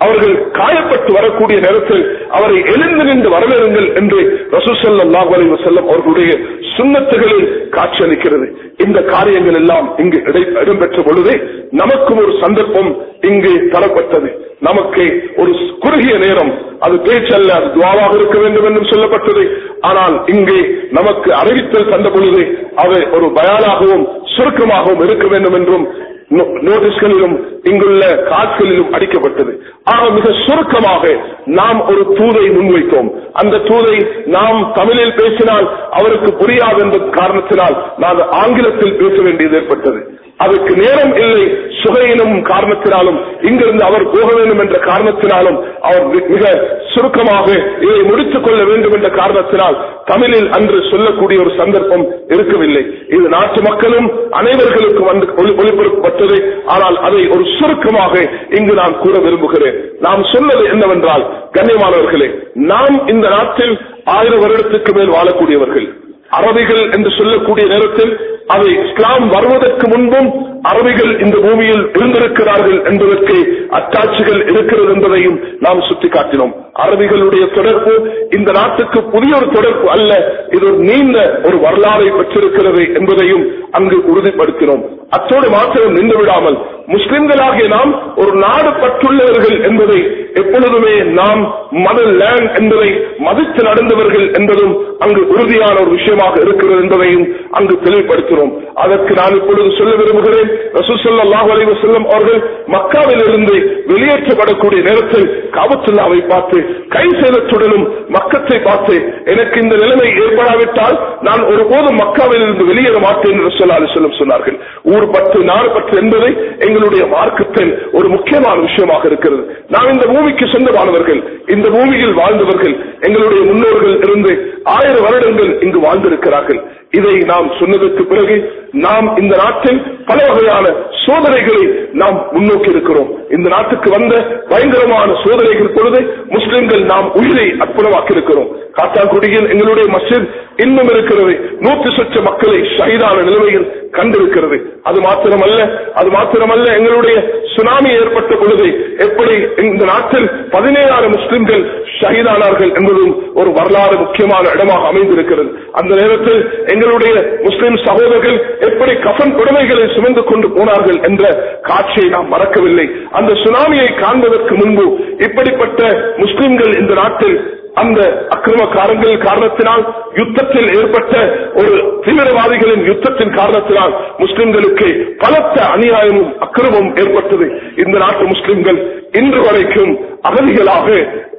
அவர்கள் காயப்பட்டு வரக்கூடிய நேரத்தில் அவரை எழுந்து நின்று வரவேறுங்கள் என்று ரசூசல்லாஹ் அலைஹி செல்லம் அவர்களுடைய சுண்ணத்துகளில் காட்சியளிக்கிறது இந்த காரியங்கள் எல்லாம் இங்கு இடம்பெற்ற பொழுது நமக்கும் ஒரு சந்தர்ப்பம் இங்கு தரப்பட்டது. நமக்கு ஒரு குறுகிய நேரம் அது பேச்சல்ல அது துவாவாக இருக்க வேண்டும் என்றும் சொல்லப்பட்டது. ஆனால் இங்கே நமக்கு அறிவித்தல் தந்த பொழுது அது ஒரு பயானாகவும் சுருக்கமாகவும் இருக்க வேண்டும் என்றும் நோ- நோட்டீஸ்களிலும் இங்குள்ள காட்களிலும் அடிக்கப்பட்டது. ஆக மிக சுருக்கமாக நாம் ஒரு தூதை முன்வைத்தோம். அந்த தூதை நாம் தமிழில் பேசினால் அவருக்கு புரியாது என்ற காரணத்தினால் நான் ஆங்கிலத்தில் பேச வேண்டியது ஏற்பட்டது. அதுக்கு நேரம் இல்லை சுகையினும் காரணத்தினாலும் இங்கிருந்து அவர் போக வேண்டும் என்ற காரணத்தினாலும் அவர் மிக சுருக்கமாக இதை முடித்துக் கொள்ள வேண்டும் என்ற காரணத்தினால் தமிழில் அன்று சொல்லக்கூடிய ஒரு சந்தர்ப்பம் இருக்கவில்லை. இது நாட்டு மக்களும் அனைவர்களுக்கும் வந்து ஒளிபரப்பப்பட்டது. ஆனால் அதை ஒரு சுருக்கமாக இங்கு நான் கூற விரும்புகிறேன். நாம் சொன்னது என்னவென்றால் கண்ணியமானவர்களே நாம் இந்த நாட்டில் ஆயிரம் வருடத்துக்கு மேல் வாழக்கூடியவர்கள். அரபிகள் என்று சொல்லக்கூடிய நேரத்தில் அது இஸ்லாம் வருவதற்கு முன்பும் அரபிகள் இந்த பூமியில் இருந்திருக்கிறார்கள் என்பதற்கு அத்தாட்சிகள் இருக்கிறது என்பதையும் நாம் சுட்டிக்காட்டினோம். அரபிகளுடைய தொடர்பு இந்த நாட்டுக்கு புதிய ஒரு தொடர்பு அல்ல இது ஒரு நீண்ட ஒரு வரலாறை பெற்றிருக்கிறது என்பதையும் அங்கு உறுதிப்படுத்தினோம். அத்தோடு மாத்திரம் நின்று விடாமல் முஸ்லிம்களாகிய நாம் ஒரு நாடு பற்றுள்ளவர்கள் என்பதை எப்பொழுதுமே நாம் மதர் லேண்ட் என்பதை மதித்து நடந்தவர்கள் என்பதும் அங்கு உறுதியான ஒரு விஷயமாக இருக்கிறது என்பதையும் அங்கு தெளிவுபடுத்தினோம். அதற்கு நான் இப்பொழுது சொல்ல விரும்புகிறேன் ரசூசல்லாஹு அலைஹி வஸல்லம் அவர்கள் மக்காவில் இருந்து வெளியேற்றப்படக்கூடிய நேரத்தில் காபத்துல்லாவை பார்த்து கை சேதத்துடனும் மக்கத்தை பார்த்து எனக்கு இந்த நிலைமை ஏற்படாவிட்டால் நான் ஒருபோதும் மக்காவில் இருந்து வெளியேற மாட்டேன் என்று சொல்லா செல்லம் சொன்னார்கள். ஊர் பத்து நாடு பத்து என்பதை எங்களுடைய மார்க்கத்தில் ஒரு முக்கியமான விஷயமாக இருக்கிறது. நாம் இந்த பூமிக்கு சொந்தமானவர்கள் இந்த பூமியில் வாழ்ந்தவர்கள் எங்களுடைய முன்னோர்கள் இருந்து ஆயிரம் வருடங்கள் இங்கு வாழ்ந்திருக்கிறார்கள். இதை நாம் சொன்னதற்கு பிறகு நாம் இந்த நாட்டில் பல வகையான சோதனைகளை நாம் முன்னோக்கி இருக்கிறோம். இந்த நாட்டுக்கு வந்த பயங்கரமான சோதனைகள் பொழுது முஸ்லிம்கள் நாம் உயிரை அற்புதமாக்கி இருக்கிறோம். காத்தாங்குடியில் எங்களுடைய மசித் இன்னும் இருக்கிறது. நூற்றி சொச்ச மக்களை ஷகிதான நிலைமையில் கண்டிருக்கிறது. அது மாத்திரமல்ல அது மாத்திரமல்ல எங்களுடைய சுனாமி ஏற்பட்ட பொழுது எப்படி இந்த நாட்டில் பதினேழாயிரம் முஸ்லிம்கள் ஷகிதானார்கள் என்பதும் ஒரு வரலாறு முக்கியமான இடமாக அமைந்திருக்கிறது. அந்த நேரத்தில் எங்களுடைய முஸ்லிம் சகோதரர்கள் எப்படி கஃன் புடவைகளை சுமந்து கொண்டு போனார்கள் என்ற காட்சியை நாம் மறக்கவில்லை. அந்த சுனாமியை காண்பதற்கு முன்பு இப்படிப்பட்ட முஸ்லிம்கள் இந்த நாட்டில் அந்த அக்கிரமக்காரங்கள் காரணத்தினால் யுத்தத்தில் ஏற்பட்ட ஒரு தீவிரவாதிகளின் யுத்தத்தின் காரணத்தினால் முஸ்லிம்களுக்கு பலத்த அநியாயமும் அக்கிரமும் ஏற்பட்டது. இந்த நாட்டு முஸ்லிம்கள் இன்று வரைக்கும் அகதிகளாக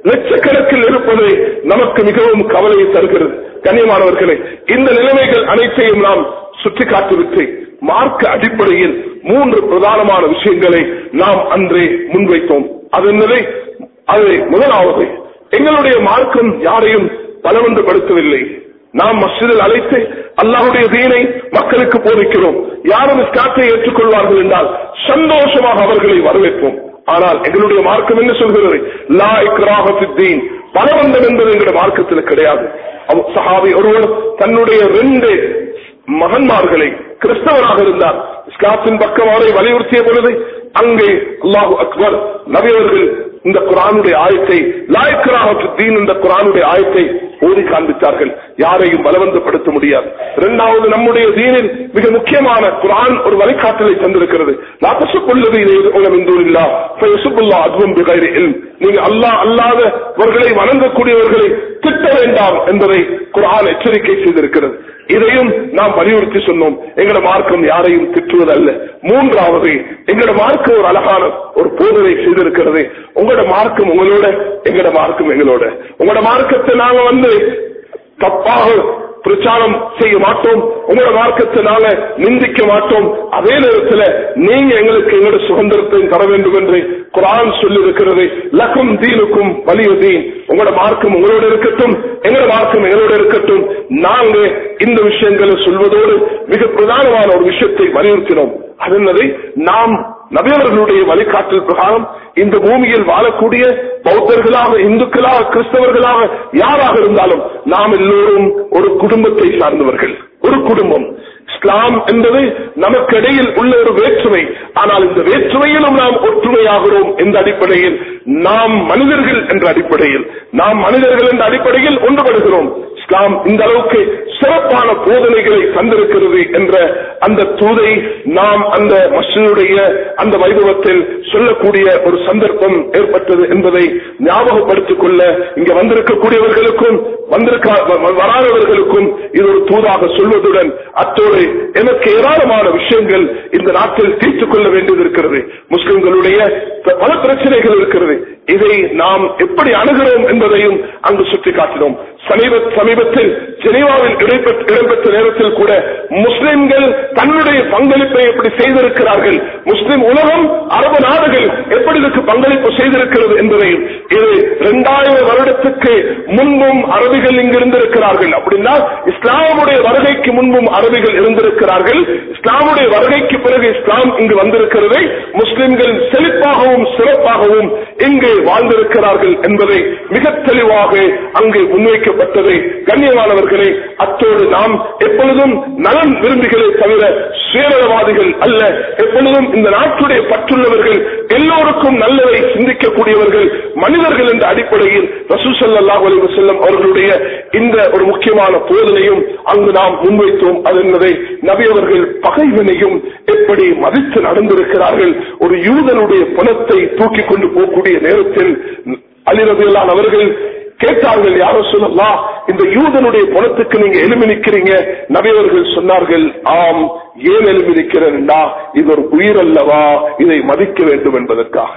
லட்சக்கணக்கில் இருப்பது நமக்கு மிகவும் கவலையை தருகிறது. கண்ணியமானவர்களே இந்த நிலைமைகள் அனைத்தையும் நாம் சுட்டிக்காட்டிவிட்டு மார்க்க அடிப்படையில் மூன்று பிரதானமான விஷயங்களை நாம் அன்றே முன்வைத்தோம். அதன் நிலை அது முதலாவது எங்களுடைய மார்க்கம் யாரையும் பலவந்தப்படுத்தவில்லை. நாம் மஸ்ஜிதில் அழைத்து அல்லாஹுடைய தீனை மக்களுக்கு போதிக்கிறோம். யாரும் இஸ்லாத்தை ஏற்றுக்கொள்வார்கள் என்றால் சந்தோஷமாக அவர்களை வரவேற்போம். ஆனால் எங்களுடைய மார்க்கம் என்ன சொல்கிறது? லா இக்ராஹ சித்தீன் பலவந்தம் என்பது எங்களுடைய மார்க்கத்தில் கிடையாது. சஹாவை சஹாபி ஒருவர் தன்னுடைய ரெண்டு மகன்மார்களை கிறிஸ்தவராக இருந்தார். இஸ்லாத்தின் பக்கம் அவரை வலியுறுத்திய பொழுது அங்கே அல்லாஹு அக்பர் நபியவர்கள் இந்த குரானுடைய ஆயத்தை லாய்க்கராக தீன் இந்த குரானுடைய ஆயத்தை ஓடி காண்பித்தார்கள். யாரையும் பலவந்தப்படுத்த முடியாது. இரண்டாவது நம்முடைய தீனில் மிக முக்கியமான குரான் ஒரு வழிகாட்டலை தந்திருக்கிறது. லாத்தசுக்குள்ளது இல்லா ஃபயசுபுல்லா அதுவும் நீங்க அல்லாஹ் அல்லாதவர்களை வணங்கக்கூடியவர்களை திட்ட வேண்டாம் என்பதை குரான் எச்சரிக்கை செய்திருக்கிறது. இதையும் நாம் வலியுறுத்தி சொன்னோம். எங்கட மார்க்கம் யாரையும் திட்டுவதல்ல மூன்றாவது எங்கட மார்க்கம் ஒரு அழகான ஒரு போதனை செய்திருக்கிறது. உங்களோட மார்க்கம் உங்களோட எங்கட மார்க்கம் எங்களோட. உங்களோட மார்க்கத்தை நாங்க வந்து தப்பாக பிரச்சாரம் செய்ய மாட்டோம். உங்களோட மார்க்கத்தினால நிந்திக்க மாட்டோம். அதே நேரத்தில் நீங்க எங்களுக்கு எங்களோட சுதந்திரத்தை தர வேண்டும் என்று குரான் சொல்லி இருக்கிறது லக்கும் தீனுக்கும் வலிய தீன். உங்களோட மார்க்கம் உங்களோட இருக்கட்டும். எங்களோட மார்க்கம் எங்களோட இருக்கட்டும். நாங்க இந்த விஷயங்களை சொல்வதோடு மிக பிரதானமான ஒரு விஷயத்தை வலியுறுத்தினோம். அது நாம் நபியவர்களுடைய வழிகாட்டல் பிரகாரம் இந்த பூமியில் வாழக்கூடிய பௌத்தர்களாக இந்துக்களாக கிறிஸ்தவர்களாக யாராக இருந்தாலும் நாம் எல்லோரும் ஒரு குடும்பத்தை சார்ந்தவர்கள். ஒரு குடும்பம். இஸ்லாம் என்பது நமக்கு இடையில் உள்ள ஒரு வேற்றுமை. ஆனால் இந்த வேற்றுமையிலும் நாம் ஒற்றுமையாகிறோம் இந்த அடிப்படையில் நாம் மனிதர்கள் என்ற அடிப்படையில் நாம் மனிதர்கள் என்ற அடிப்படையில் ஒன்றுபடுகிறோம். இஸ்லாம் இந்த அளவுக்கு சிறப்பான போதனைகளை தந்திருக்கிறது என்ற அந்த தூதை நாம் அந்த மஸ்ஜிதுடைய அந்த வைபவத்தில் சொல்லக்கூடிய ஒரு சந்தர்ப்பம் ஏற்பட்டது என்பதை ஞாபகப்படுத்திக் கொள்ள இங்க வந்திருக்கக்கூடியவர்களுக்கும் வந்திருக்க வ- வராதவர்களுக்கும் இது ஒரு தூதாக சொல்வதுடன் அத்தோடு எனக்கு ஏராளமான விஷயங்கள் இந்த நாட்டில் தீர்த்துக் கொள்ள வேண்டியது இருக்கிறது. முஸ்லிம்களுடைய பல பிரச்சனைகள் இருக்கிறது. இதை நாம் எப்படி அணுகிறோம் என்பதையும் அங்கு சுட்டிக்காட்டினோம். சமீப சமீபத்தில் ஜெனீவாவில் இடம்பெற்ற நேரத்தில் கூட முஸ்லிம்கள் தன்னுடைய பங்களிப்பை எப்படி செய்திருக்கிறார்கள்? முஸ்லிம் உலகம் அரபு நாடுகள் எப்படி இதுக்கு பங்களிப்பு செய்திருக்கிறது என்பதையும் இது இரண்டாயிரம் வருடத்துக்கு முன்பும் அரபிகள் இங்கு இருந்திருக்கிறார்கள் அப்படின்னா இஸ்லாமுடைய வருகைக்கு முன்பும் அரபிகள் இருந்திருக்கிறார்கள். இஸ்லாமுடைய வருகைக்கு பிறகு இஸ்லாம் இங்கு வந்திருக்கிறதை. முஸ்லிம்கள் செழிப்பாகவும் சிறப்பாகவும் இங்கு வாழ்ந்திருக்கிறார்கள் என்பதை மிக தெளிவாக அங்கு முன்வைக்க முன்வைக்கப்பட்டது கண்ணியமானவர்களே அத்தோடு நாம் எப்பொழுதும் நலன் விரும்பிகளே தவிர சுயநலவாதிகள் அல்ல. எப்பொழுதும் இந்த நாட்டுடைய பற்றுள்ளவர்கள் எல்லோருக்கும் நல்லதை சிந்திக்கக்கூடியவர்கள் மனிதர்கள் என்ற அடிப்படையில் ரசூசல்லாஹ் அலைஹி செல்லம் அவர்களுடைய இந்த ஒரு முக்கியமான போதனையும் அங்கு நாம் முன்வைத்தோம். அது என்பதை நபியவர்கள் பகைவனையும் எப்படி மதித்து நடந்திருக்கிறார்கள் ஒரு யூதனுடைய பணத்தை தூக்கி கொண்டு போகக்கூடிய நேரத்தில் அலிரபியலான் அவர்கள் கேட்டார்கள் யாரோ சொல்லலாம் இந்த யூதனுடைய பணத்துக்கு நீங்க எலும்பி நிக்கிறீங்க நபியவர்கள் சொன்னார்கள் ஆம் ஏன் எலுமினிக்கிறேன்டா இது ஒரு உயிர் அல்லவா? இதை மதிக்க வேண்டும் என்பதற்காக.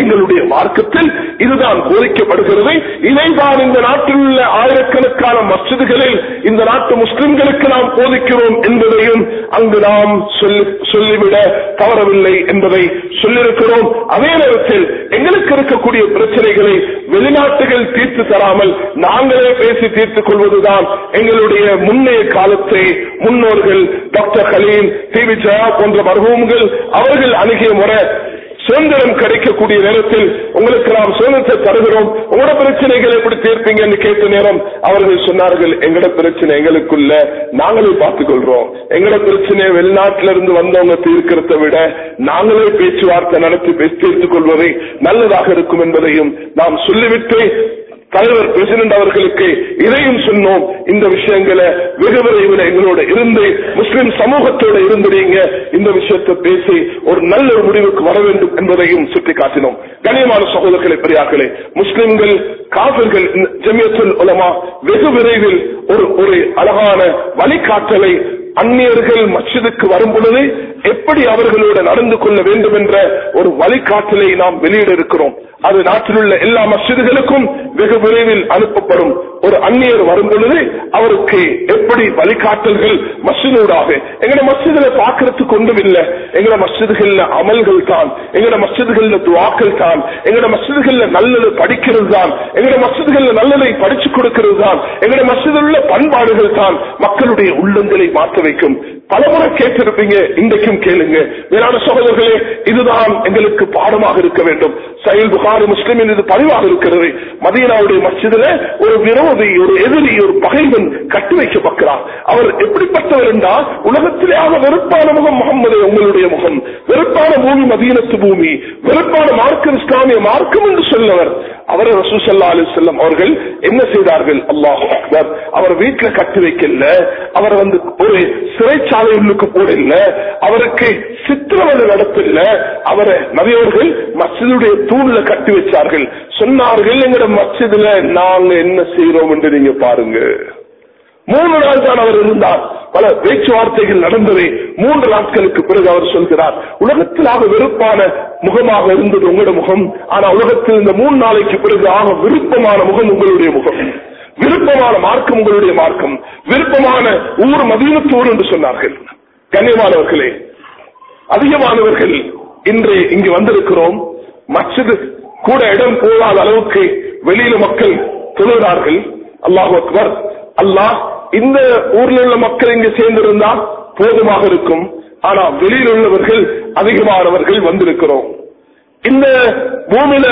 எங்களுடைய மார்க்கத்தில் இதுதான் போதிக்கப்படுகிறது. இதைதான் இந்த நாட்டில் உள்ள ஆயிரக்கணக்கான மஸ்ஜிதுகளில் இந்த நாட்டு முஸ்லிம்களுக்கு நாம் போதிக்கிறோம் என்பதையும் அங்கு நாம் சொல்லிவிட தவறவில்லை என்பதை சொல்லியிருக்கிறோம். அதே நேரத்தில் எங்களுக்கு இருக்கக்கூடிய பிரச்சனைகளை வெளிநாட்டுகள் தீர்த்து தராமல் நாங்களே பேசி தீர்த்துக் கொள்வதுதான் எங்களுடைய முன்னைய காலத்தை முன்னோர்கள் டாக்டர் கலீம் டி வி ஜயா போன்ற மருகூம்கள் அவர்கள் அணுகிய முறை சுதந்திரம் கிடைக்கக்கூடிய நேரத்தில் உங்களுக்கு நாம் சுதந்திரத்தை தருகிறோம். உங்களோட பிரச்சனைகளை எப்படி தீர்ப்பீங்கன்னு கேட்ட நேரம் அவர்கள் சொன்னார்கள் எங்களோட பிரச்சனை எங்களுக்குள்ள நாங்களே பார்த்துக் கொள்றோம் எங்களோட பிரச்சனை வெளிநாட்டில இருந்து வந்தவங்க தீர்க்கிறத விட நாங்களே பேச்சுவார்த்தை நடத்தி பேசி தீர்த்துக் கொள்வதை நல்லதாக இருக்கும் என்பதையும் நாம் சொல்லிவிட்டு தலைவர் பிரசிடண்ட் அவர்களுக்கு இதையும் சொன்னோம். இந்த விஷயங்களை வெகு விரைவில் எங்களோட இருந்து முஸ்லிம் சமூகத்தோட இருந்துறீங்க இந்த விஷயத்தை பேசி ஒரு நல்ல ஒரு முடிவுக்கு வர வேண்டும் என்பதையும் சுட்டிக்காட்டினோம். கனியமான சகோதரர்களை பெரியார்களே முஸ்லிம்கள் காவல்கள் ஜமியத்துல் உலமா வெகு விரைவில் ஒரு ஒரு அழகான வழிகாட்டலை அந்நியர்கள் மஸ்ஜிதுக்கு வரும் பொழுது எப்படி அவர்களோடு நடந்து கொள்ள வேண்டும் என்ற ஒரு வழிகாட்டலை நாம் வெளியிட இருக்கிறோம். அது நாட்டில் உள்ள எல்லா மஸ்ஜிதுகளுக்கும் வெகு விரைவில் அனுப்பப்படும் ஒரு அந்நியர் வரும் பொழுது அவருக்கு எப்படி வழிகாட்டல்கள் மஸ்ஜிதூடாக எங்கட மசிதில பாக்குறதுக்கு ஒன்றும் இல்ல எங்கட மசிதுகள்ல அமல்கள் தான் எங்கட மசிதுகள்ல துவாக்கள் தான் எங்கட மசிதுகள்ல நல்லது படிக்கிறது தான் எங்கட மசிதுகள்ல நல்லதை படிச்சு கொடுக்கிறது தான் எங்கட மஸ்ஜிதில் உள்ள பண்பாடுகள் தான் மக்களுடைய உள்ளங்களை மாற்ற வைக்கும். பலமுறை கேட்டிருப்பீங்க இன்றைக்கும் கேளுங்க. மேலான சகோதரர்களே இதுதான் எங்களுக்கு பாடமாக இருக்க வேண்டும். சயில் புகாரி முஸ்லிமின் இது பதிவாக இருக்கிறது. மதீனாவுடைய மஸ்ஜிதுல ஒரு விரோதி ஒரு எதிரி ஒரு பகைவன் கட்டி வைக்கப்படுகிறார் அவர் எப்படிப்பட்டவர் என்றால் உலகத்திலேயாக வெறுப்பான முகம் முகம்மது உங்களுடைய முகம். வெறுப்பான பூமி மதீனத்து பூமி. வெறுப்பான மார்க்கம் இஸ்லாமிய மார்க்கம் என்று சொல்லவர். அவரை ரசூசல்லா அலி செல்லம் அவர்கள் என்ன செய்தார்கள்? அல்லாஹ் அவர் வீட்டில் கட்டி வைக்கல. அவர் வந்து ஒரு சிறைச்சா சாலை உள்ளுக்கு போடல அவருக்கு சித்திரவதை நடத்தல அவரை நபியவர்கள் மசிதுடைய தூண்ல கட்டி வச்சார்கள். சொன்னார்கள் எங்கட மசிதுல நாங்க என்ன செய்யறோம் என்று நீங்க பாருங்க. மூணு நாள் தான் அவர் இருந்தார். பல பேச்சுவார்த்தைகள் நடந்தது. மூன்று நாட்களுக்கு பிறகு அவர் சொல்கிறார் உலகத்திலாக வெறுப்பான முகமாக இருந்தது உங்களோட முகம். ஆனா உலகத்தில் இந்த மூணு நாளைக்கு பிறகு ஆக விருப்பமான முகம் உங்களுடைய முகம். விருப்பமான மார்க்கம் உங்களுடைய மார்க்கம். விருப்பமான ஊர் மதீனத்தோடு என்று சொன்னார்கள். கண்ணியமானவர்களே அதிகமானவர்கள் இன்று இங்கு வந்திருக்கிறோம். மற்றது கூட இடம் போகாத அளவுக்கு வெளியில மக்கள் தொழுகிறார்கள் அல்லாஹ் அக்பர் அல்லாஹ் இந்த ஊரில் உள்ள மக்கள் இங்கு சேர்ந்திருந்தா போதுமாக இருக்கும். ஆனா வெளியில் உள்ளவர்கள் அதிகமானவர்கள் வந்திருக்கிறோம். இந்த பூமியில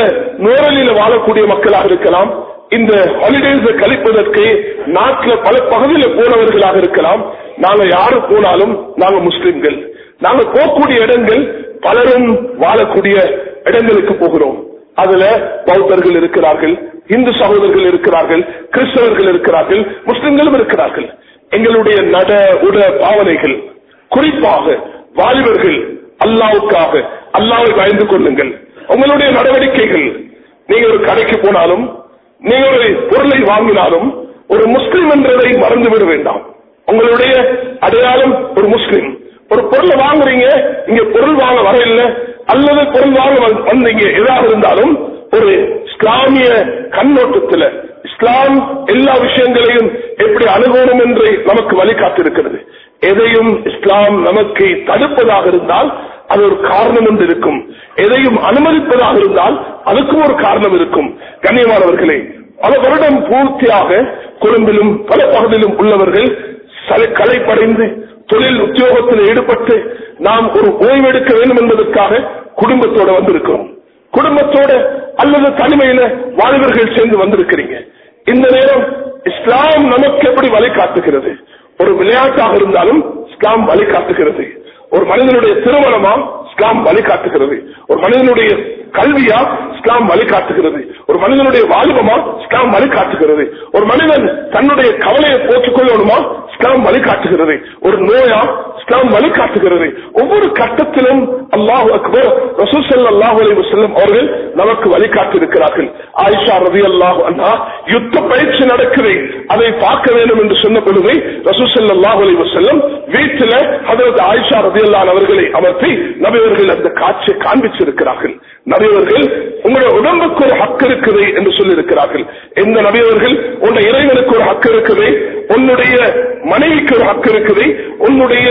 நோரலில வாழக்கூடிய மக்களாக இருக்கலாம். இந்த ஹாலிடேஸ் கழிப்பதற்கு நாட்டில் பல பகுதியில் போனவர்களாக இருக்கலாம். நாங்க யாரு போனாலும் நாங்க முஸ்லிம்கள். நாங்க போகக்கூடிய இடங்கள் பலரும் வாழக்கூடிய இடங்களுக்கு போகிறோம். அதுல பௌத்தர்கள் இருக்கிறார்கள் இந்து சகோதரர்கள் இருக்கிறார்கள் கிறிஸ்தவர்கள் இருக்கிறார்கள் முஸ்லிம்களும் இருக்கிறார்கள். எங்களுடைய நட உட பாவனைகள் குறிப்பாக வாலிபர்கள் அல்லாவுக்காக அல்லாவை பயந்து கொள்ளுங்கள். உங்களுடைய நடவடிக்கைகள் நீங்க ஒரு கடைக்கு போனாலும் நீங்க ஒரு பொருளை வாங்கினாலும் ஒரு முஸ்லிம் என்றதை மறந்து விட வேண்டாம். உங்களுடைய அடையாளம் ஒரு முஸ்லிம். ஒரு பொருளை வாங்குறீங்க இங்க பொருள் வாங்க வரையில்ல அல்லது பொருள் வாங்க வந்தீங்க எதாக இருந்தாலும் ஒரு இஸ்லாமிய கண்ணோட்டத்துல இஸ்லாம் எல்லா விஷயங்களையும் எப்படி அணுகணும் என்று நமக்கு வழிகாட்டிருக்கிறது எதையும் இஸ்லாம் நமக்கு தடுப்பதாக இருந்தால் அது ஒரு காரணம் என்று இருக்கும். எதையும் அனுமதிப்பதாக இருந்தால் அதுக்கும் ஒரு காரணம் இருக்கும். கண்ணியமானவர்களே பல வருடம் பூர்த்தியாக கொழும்பிலும் பல பகுதியிலும் உள்ளவர்கள் சல- கலைப்படைந்து தொழில் உத்தியோகத்தில் ஈடுபட்டு நாம் ஒரு ஓய்வெடுக்க வேண்டும் என்பதற்காக குடும்பத்தோட வந்திருக்கிறோம். குடும்பத்தோட அல்லது தனிமையில வாலிபர்கள் சேர்ந்து வந்திருக்கிறீங்க. இந்த நேரம் இஸ்லாம் நமக்கு எப்படி வழி காட்டுகிறது ஒரு விளையாட்டாக இருந்தாலும் இஸ்லாம் வழிகாட்டுகிறது. ஒரு மனிதனுடைய திருமணமா இஸ்லாம் வழிகாட்டுகிறது. ஒரு மனிதனுடைய கல்வியா இஸ்லாம் வழிகாட்டுகிறது. ஒரு மனிதனுடைய வாலிபமா? இஸ்லாம் வழிகாட்டுகிறது. ஒரு மனிதன் தன்னுடைய கவலையை போக்கிக் கொள்ளணுமா இஸ்லாம் வழிகாட்டுகிறது. ஒரு நோயா? இஸ்லாம் வழிகாட்டுகிறது. ஒவ்வொரு கட்டத்திலும் அல்லாஹு அக்பர் ரசூல் அல்லாஹ் அலி வசல்லம் அவர்கள் நமக்கு வழிகாட்டி இருக்கிறார்கள் ஆயிஷா ரவி அல்லாஹு அண்ணா யுத்த பயிற்சி நடக்குது. அதை பார்க்க வேண்டும் என்று சொன்ன பொழுது ரசூல் அல்லாஹ் அலி வசல்லம் வீட்டில் ஹதரத் ஆயிஷா ரவி அல்லான் அவர்களை அமர்த்தி நபியவர்கள் அந்த காட்சியை காண்பிச்சிருக்கிறார்கள். நபியவர்கள் உங்களுடைய உடம்புக்கு ஒரு ஹக்கு இருக்குது என்று சொல்லியிருக்கிறார்கள். எந்த நபியவர்கள் உன்னுடைய இறைவனுக்கு ஒரு ஹக்கு இருக்குது உன்னுடைய மனைவிக்கு ஒரு ஹக்கு இருக்குது உன்னுடைய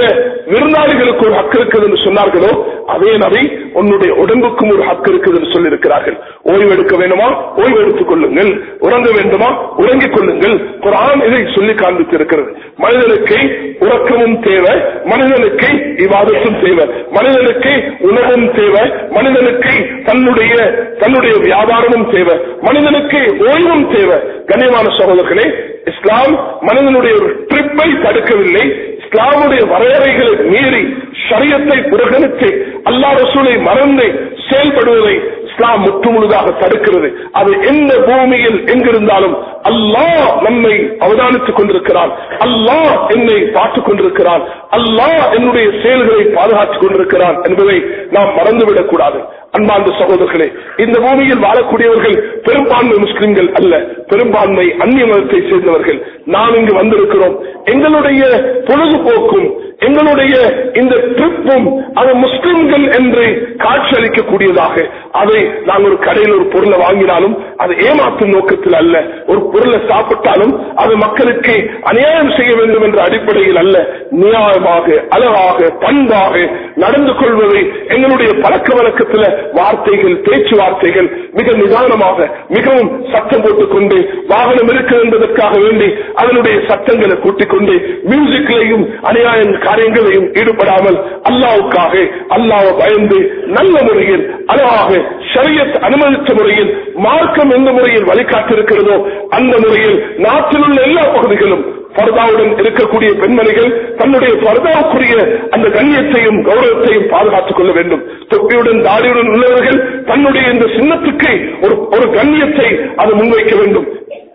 விருந்தாளிகளுக்கு ஒரு ஹக்கு இருக்குது என்று சொன்னார்களோ அதே நபி உன்னுடைய உடம்புக்கும் ஒரு ஹக்கு இருக்குது என்று சொல்லியிருக்கிறார்கள். ஓய்வு எடுக்க வேண்டுமா? ஓய்வு எடுத்துக் கொள்ளுங்கள். உறங்க வேண்டுமா? உறங்கிக் கொள்ளுங்கள். குரான் இதை சொல்லி காண்பித்திருக்கிறது. மனிதனுக்கு உறக்கமும் தேவை மனிதனுக்கு இவாதத்தும் தேவை. மனிதனுக்கு உணவும் தேவை மனிதனுக்கு தன்னுடைய தன்னுடைய வியாபாரமும் தேவை மனிதனுக்கு ஓய்வும் தேவை. கண்ணியமான சகோதரர்களே இஸ்லாம் மனிதனுடைய ஒரு ட்ரிப்பை தடுக்கவில்லை. இஸ்லாமுடைய வரையறைகளை மீறி சரியத்தை புறக்கணித்து அல்லா ரசூலை மறந்து செயல்படுவதை இஸ்லாம் முற்றுமுழுதாக தடுக்கிறது. அது எந்த பூமியில் எங்கிருந்தாலும் அல்லாஹ் நம்மை அவதானித்துக் கொண்டிருக்கிறான். அல்லாஹ் என்னை பார்த்துக் கொண்டிருக்கிறான். அல்லாஹ் என்னுடைய செயல்களை பாதுகாத்துக் கொண்டிருக்கிறான் என்பதை நாம் மறந்துவிடக் கூடாது. அன்பார்ந்த சகோதரர்களே இந்த பூமியில் வாழக்கூடியவர்கள் பெரும்பான்மை முஸ்லிம்கள் அல்ல. பெரும்பான்மை அந்நிய மதத்தை சேர்ந்தவர்கள். நாம் இங்கு வந்திருக்கிறோம். எங்களுடைய பொழுதுபோக்கும் எங்களுடைய இந்த ட்ரிப்பும் அது முஸ்லிம்கள் என்று காட்சியளிக்கக்கூடியதாக. அதை நாங்கள் ஒரு கடையில் ஒரு பொருளை வாங்கினாலும் அது ஏமாற்றும் நோக்கத்தில் அல்ல. ஒரு பொருளை சாப்பிட்டாலும் அது மக்களுக்கு அநியாயம் செய்ய வேண்டும் என்ற அடிப்படையில் அல்ல. நியாயமாக அழகாக பண்பாக நடந்து கொள்வதை எங்களுடைய பழக்க வழக்கத்தில் வார்த்தைகள் பேச்சுவார்த்தைகள் மிக நிதானமாக மிகவும் சத்தம் போட்டுக்கொண்டு வாகனம் இருக்கு என்பதற்காக வேண்டி அதனுடைய சத்தங்களை கூட்டிக் கொண்டு மியூசிக்லையும் அநியாயம் காரியங்களையும் ஈடுபடாமல் அல்லாவுக்காக அல்லாவை பயந்து நல்ல முறையில் அளவாக சரியத் அனுமதித்த முறையில் மார்க்கம் எந்த முறையில் வழிகாட்டிருக்கிறதோ அந்த முறையில் நாட்டில் உள்ள எல்லா பகுதிகளும் பர்தாவுடன் இருக்கக்கூடிய பெண்மணிகள் தன்னுடைய பர்தாவுக்குரிய அந்த கண்ணியத்தையும் கௌரவத்தையும் பாதுகாத்துக் கொள்ள வேண்டும். தொப்பியுடன் தாடியுடன் உள்ளவர்கள் தன்னுடைய இந்த சின்னத்துக்கு ஒரு ஒரு கண்ணியத்தை அது முன்வைக்க வேண்டும்.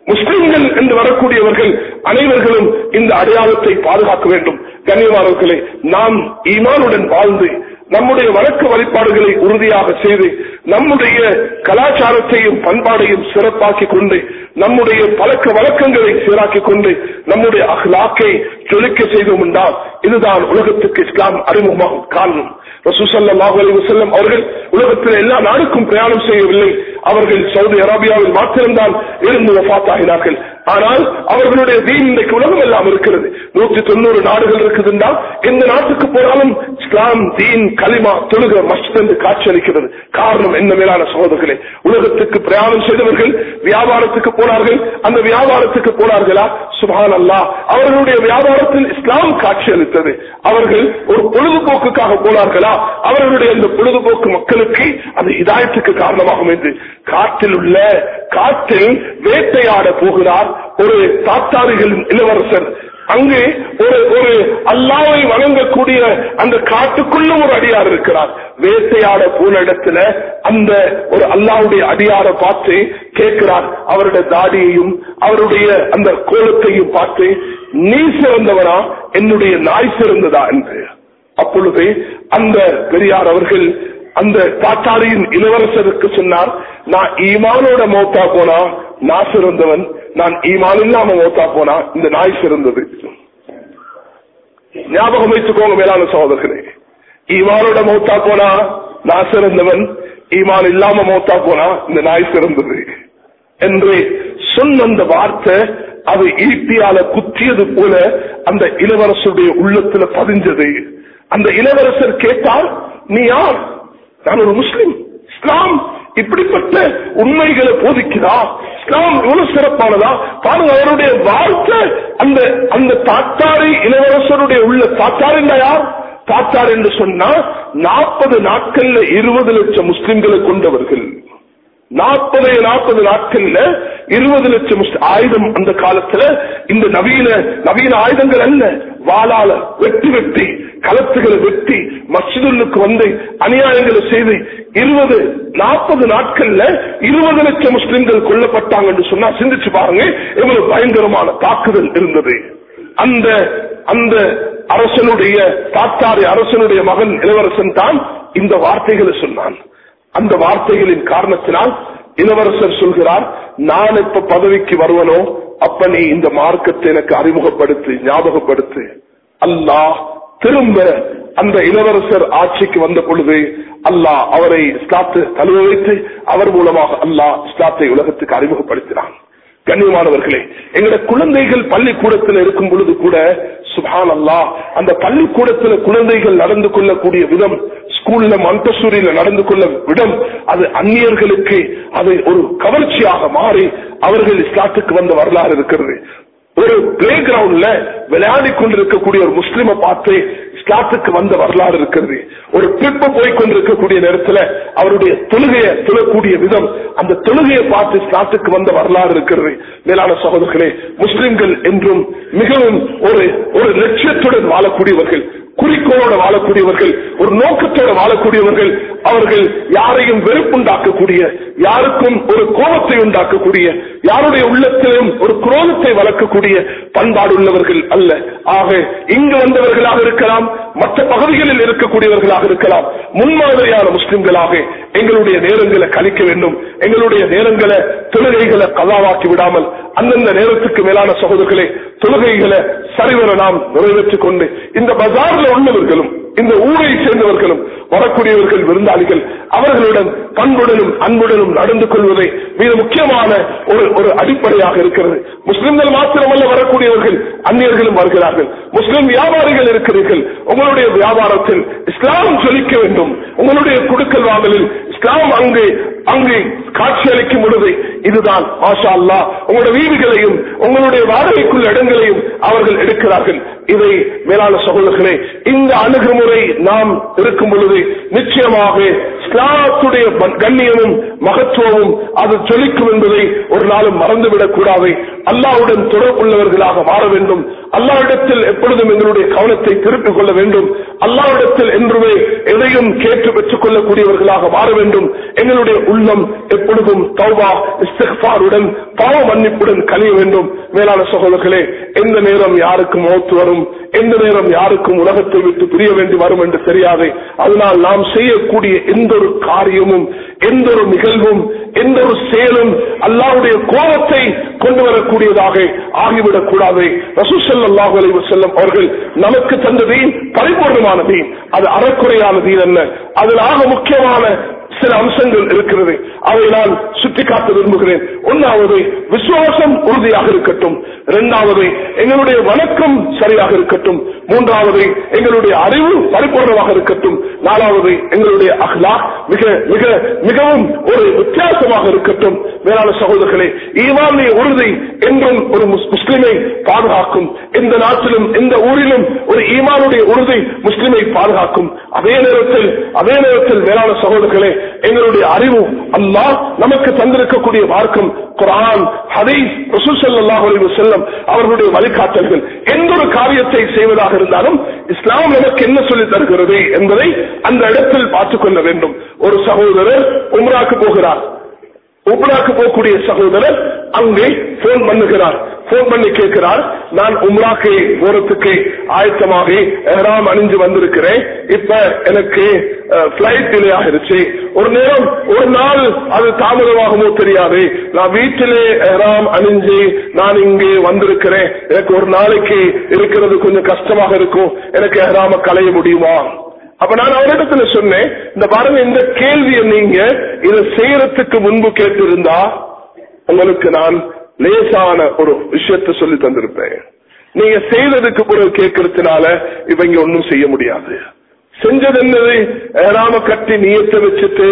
முஸ்லிம்கள் என்று வரக்கூடியவர்கள் அனைவர்களும் இந்த அடையாளத்தை பாதுகாக்க வேண்டும். கண்ணியமானவர்களே நாம் ஈமானுடன் வாழ்ந்து நம்முடைய வழக்கு வழிபாடுகளை உறுதியாக செய்து நம்முடைய கலாச்சாரத்தையும் பண்பாடையும் சிறப்பாக்கிக் கொண்டு நம்முடைய பழக்க வழக்கங்களை சீராக்கிக் கொண்டு நம்முடைய அஹ்லாக்கை ஜொலிக்க செய்தோம் என்றால் இதுதான் உலகத்துக்கு இஸ்லாம் அறிமுகமாகும் காரணம். ரசூசல்லாஹு அலி அவர்கள் உலகத்தில் எல்லா நாடுக்கும் பிரயாணம் செய்யவில்லை. அவர்கள் சவுதி அரேபியாவில் மாத்திரம்தான் இருந்து வஃத்தாகினார்கள் ஆனால் அவர்களுடைய தீன் இன்றைக்கு உலகம் எல்லாம் இருக்கிறது. நூற்றி தொண்ணூறு நாடுகள் இருக்குதுன்னா எந்த நாட்டுக்கு போனாலும் இஸ்லாம் தீன் கலிமா தொழுக மஸ்ட் என்று காட்சியளிக்கிறது. காரணம் என்ன மேலான சகோதரர்களே? உலகத்துக்கு பிரயாணம் செய்தவர்கள் வியாபாரத்துக்கு போனார்கள். அந்த வியாபாரத்துக்கு போனார்களா? சுபான் அல்லா அவர்களுடைய வியாபாரத்தில் இஸ்லாம் காட்சியளித்தது. அவர்கள் ஒரு பொழுதுபோக்குக்காக போனார்களா? அவர்களுடைய அந்த பொழுதுபோக்கு மக்களுக்கு அது இதாயத்துக்கு காரணமாகும் என்று. காட்டில் உள்ள காட்டில் வேட்டையாட போகிறார் ஒரு தாத்தாரிகளின் இளவரசர். அங்கே ஒரு ஒரு அல்லாவை வணங்கக்கூடிய அந்த காட்டுக்குள்ள ஒரு அடியார் இருக்கிறார். வேட்டையாட போன இடத்துல அந்த ஒரு அல்லாவுடைய அடியார பார்த்து கேட்கிறார். அவருடைய தாடியையும் அவருடைய அந்த கோலத்தையும் பார்த்து நீ சிறந்தவனா? என்னுடைய நாய் சிறந்ததா? என்று. அப்பொழுது அந்த பெரியார் அவர்கள் அந்த தாத்தாரியின் இளவரசருக்கு சொன்னார் நான் ஈமானோட மௌத்தா போனா நான் சிறந்தவன். நான் ஈமான் இல்லாம ஓத்தா போனா இந்த நாய் சிறந்தது. ஞாபகம் வைத்துக்கோங்க மேலான சகோதரர்களே. ஈமானோட மௌத்தா போனா நான் சிறந்தவன் ஈமான் இல்லாம மௌத்தா போனா இந்த நாய் சிறந்தது. என்று சொன்ன அந்த வார்த்தை அது ஈட்டியால குத்தியது போல அந்த இளவரசருடைய உள்ளத்துல பதிஞ்சது. அந்த இளவரசர் கேட்டால் நீ யார்? நான் ஒரு முஸ்லிம். இஸ்லாம் இப்படிப்பட்ட உண்மைகளை போதிக்கிறார் இஸ்லாம் இவ்வளவு சிறப்பானதா? பாருங்க அவருடைய வாழ்க்கை அந்த அந்த தாத்தாரி இளவரசருடைய உள்ள தாத்தார் யார் தாத்தார் என்று சொன்னா நாற்பது நாட்கள்ல இருபது லட்சம் முஸ்லிம்களை கொண்டவர்கள். நாற்பது நாற்பது நாட்கள்ல இருபது லட்சம் ஆயுதம் அந்த காலத்துல இந்த நவீன நவீன ஆயுதங்கள் அல்ல. வாளால வெட்டி வெட்டி களத்துகளை வெட்டி மசிதுல்லுக்கு வந்து அநியாயங்களை செய்து இருபது நாற்பது நாட்கள்ல இருபது லட்சம் முஸ்லிம்கள் கொல்லப்பட்டாங்க என்று சொன்னா சிந்திச்சு பாருங்க எவ்வளவு பயங்கரமான தாக்குதல் இருந்தது. அந்த அந்த அரசனுடைய தாத்தாரி அரசனுடைய மகன் இளவரசன் தான் இந்த வார்த்தைகளை சொன்னான். அந்த வார்த்தைகளின் காரணத்தினால் இளவரசர் சொல்கிறார் நான் எப்ப பதவிக்கு வருவனோ அப்ப நீ இந்த மார்க்கத்தை எனக்கு அறிமுகப்படுத்து ஞாபகப்படுத்து. அல்லாஹ் திரும்ப அந்த இளவரசர் ஆட்சிக்கு வந்த பொழுது அல்லாஹ் அவரை இஸ்லாத்து தழுவ வைத்து அவர் மூலமாக அல்லாஹ் இஸ்லாத்தை உலகத்துக்கு அறிமுகப்படுத்தினான். கண்ணியமானவர்களே எங்களோட குழந்தைகள் பள்ளிக்கூடத்தில் இருக்கும் பொழுது கூட சுபான் அல்லா அந்த பள்ளிக்கூடத்தில் குழந்தைகள் நடந்து கொள்ளக்கூடிய விதம் ஸ்கூல்ல மந்தசூரியில நடந்து கொள்ள விடம் அது அந்நியர்களுக்கு அது ஒரு கவர்ச்சியாக மாறி அவர்கள் இஸ்லாத்துக்கு வந்த வரலாறு இருக்கிறது. ஒரு பிளே கிரவுண்ட்ல விளையாடி கொண்டிருக்கக்கூடிய ஒரு முஸ்லிமை பார்த்து இஸ்லாத்துக்கு வந்த வரலாறு இருக்கிறது. ஒரு பிற்பு போய் கொண்டிருக்கக்கூடிய நேரத்தில் அவருடைய தொழுகையை தொழக்கூடிய விதம் அந்த தொழுகையை பார்த்து இஸ்லாத்துக்கு வந்த வரலாறு இருக்கிறது. மேலான சகோதரர்களே முஸ்லிம்கள் என்றும் மிகவும் ஒரு ஒரு லட்சியத்துடன் வாழக்கூடியவர்கள் குறிக்கோளோட வாழக்கூடியவர்கள் ஒரு நோக்கத்தோட வாழக்கூடியவர்கள் அவர்கள் யாரையும் வெறுப்புண்டாக்கக்கூடிய யாருக்கும் ஒரு கோபத்தை உண்டாக்கக்கூடிய யாருடைய உள்ளத்திலும் ஒரு குரோதத்தை வளர்க்கக்கூடிய பண்பாடு உள்ளவர்கள் அல்ல. ஆக இங்கு வந்தவர்களாக இருக்கலாம் மற்ற பகுதிகளில் இருக்கக்கூடியவர்களாக இருக்கலாம். முன்மாதிரியான முஸ்லிம்களாக எங்களுடைய நேரங்களை கழிக்க வேண்டும். எங்களுடைய நேரங்களை தொழுகைகளை கதாவாக்கி விடாமல் அந்தந்த நேரத்துக்கு மேலான சகோதரர்களே தொழுகைகளை சரிவர நாம் நிறைவேற்றிக் கொண்டு இந்த பஜார்ல உள்ளவர்களும் இந்த ஊரை சேர்ந்தவர்களும் வரக்கூடியவர்கள் விருந்தாளிகள் அவர்களுடன் பண்புடனும் அன்புடனும் நடந்து கொள்வதை மிக முக்கியமான ஒரு ஒரு அடிப்படையாக இருக்கிறது. முஸ்லிம்கள் மாத்திரமல்ல வரக்கூடியவர்கள் அந்நியர்களும் வருகிறார்கள். முஸ்லிம் வியாபாரிகள் இருக்கிறீர்கள். உங்களுடைய வியாபாரத்தில் இஸ்லாம் ஜொலிக்க வேண்டும். உங்களுடைய குடுக்கல் வாங்கலில் இஸ்லாம் அங்கு அங்கு காட்சியளிக்கும் பொழுது இதுதான் மாஷா அல்லா உங்களுடைய வீடுகளையும் உங்களுடைய வாடகைக்குள்ள இடங்களையும் அவர்கள் எடுக்கிறார்கள். இதை மேலான சகோதரர்களே இந்த அணுகுமுறை நாம் இருக்கும் பொழுது நிச்சயமாக இஸ்லாத்துடைய கண்ணியமும் மகத்துவமும் அது சொலிக்கும் என்பதை ஒரு நாளும் மறந்துவிடக் கூடாது. அல்லாவுடன் தொடர்புள்ளவர்களாக மாற வேண்டும். அல்லாவிடத்தில் எப்பொழுதும் எங்களுடைய கவனத்தை திருப்பிக் கொள்ள வேண்டும். அல்லாவிடத்தில் என்றுமே எதையும் கேட்டு பெற்றுக் கொள்ளக்கூடியவர்களாக மாற வேண்டும். எங்களுடைய உள்ளம் எப்பொழுதும் தௌபா இஸ்தாருடன் பாவ மன்னிப்புடன் கழிய வேண்டும். மேலான சகோதரர்களே எந்த நேரம் யாருக்கும் மௌத்து வரும்? எந்த நேரம் யாருக்கும் உலகத்தை விட்டு பிரிய வேண்டும்? வேண்டி வரும் என்று தெரியாது. அதனால் நாம் செய்யக்கூடிய எந்த ஒரு காரியமும் எந்த ஒரு நிகழ்வும் எந்த ஒரு செயலும் அல்லாவுடைய கோபத்தை கொண்டு வரக்கூடியதாக ஆகிவிடக் கூடாது. ரசூசல்லாஹு அலைவு செல்லம் அவர்கள் நமக்கு தந்த பரிபூர்ணமான தீன். அது அறக்குறையான தீன் அல்ல. அதனாக முக்கியமான சில அம்சங்கள் இருக்கிறது. அதை நான் சுட்டிக்காட்ட விரும்புகிறேன். ஒன்றாவது விசுவாசம் உறுதியாக இருக்கட்டும். இரண்டாவது எங்களுடைய வணக்கம் சரியாக இருக்கட்டும். மூன்றாவது எங்களுடைய அறிவு பரிபூர்ணமாக இருக்கட்டும். நாலாவது எங்களுடைய அஹ்லா மிக மிக மிகவும் ஒரு வித்தியாசமாக இருக்கட்டும் மேலான சகோதரர்களே. ஈமானிய உறுதி என்றும் ஒரு முஸ்லிமை பாதுகாக்கும். எந்த நாட்டிலும் எந்த ஊரிலும் ஒரு ஈமானுடைய உறுதி முஸ்லிமை பாதுகாக்கும். அதே நேரத்தில் அதே நேரத்தில் மேலான சகோதரர்களே எங்களுடைய அறிவு அல்லா நமக்கு தந்திருக்கக்கூடிய மார்க்கம் குரான் ஹதீஸ் ரசூசல்லாஹ் செல்லம் அவர்களுடைய வழிகாட்டல்கள். எந்த ஒரு காரியத்தை செய்வதாக இருந்தாலும் இஸ்லாம் நமக்கு என்ன சொல்லி தருகிறது என்பதை அந்த இடத்தில் பார்த்துக் கொள்ள வேண்டும். ஒரு சகோதரர் உம்ராக்கு போகிறார். உம்ராக்கு போகக்கூடிய சகோதரர் அங்கே போன் பண்ணுகிறார். போன் பண்ணி கேட்கிறார் நான் உம்ராக்கு போறதுக்கு ஆயத்தமாக எஹராம் அணிஞ்சு வந்திருக்கிறேன். இப்ப எனக்கு பிளைட் டிலே ஆகிருச்சு ஒரு நேரம் ஒரு நாள் அது தாமதமாகவோ தெரியாது. நான் வீட்டிலே எஹராம் அணிஞ்சு நான் இங்கே வந்திருக்கிறேன். எனக்கு ஒரு நாளைக்கு இருக்கிறது கொஞ்சம் கஷ்டமாக இருக்கும். எனக்கு எஹராம களைய முடியுமா? அப்ப நான் அவரிடத்துல சொன்னேன் இந்த பாருங்க இந்த கேள்வியை நீங்க இதை செய்யறதுக்கு முன்பு கேட்டிருந்தா உங்களுக்கு நான் லேசான ஒரு விஷயத்தை சொல்லி தந்திருப்பேன். நீங்க செய்ததுக்கு பிறகு கேட்கறதுனால இவங்க ஒன்னும் செய்ய முடியாது. செஞ்சது என்னது? ஏறாம கட்டி நீயத்தை வச்சுட்டு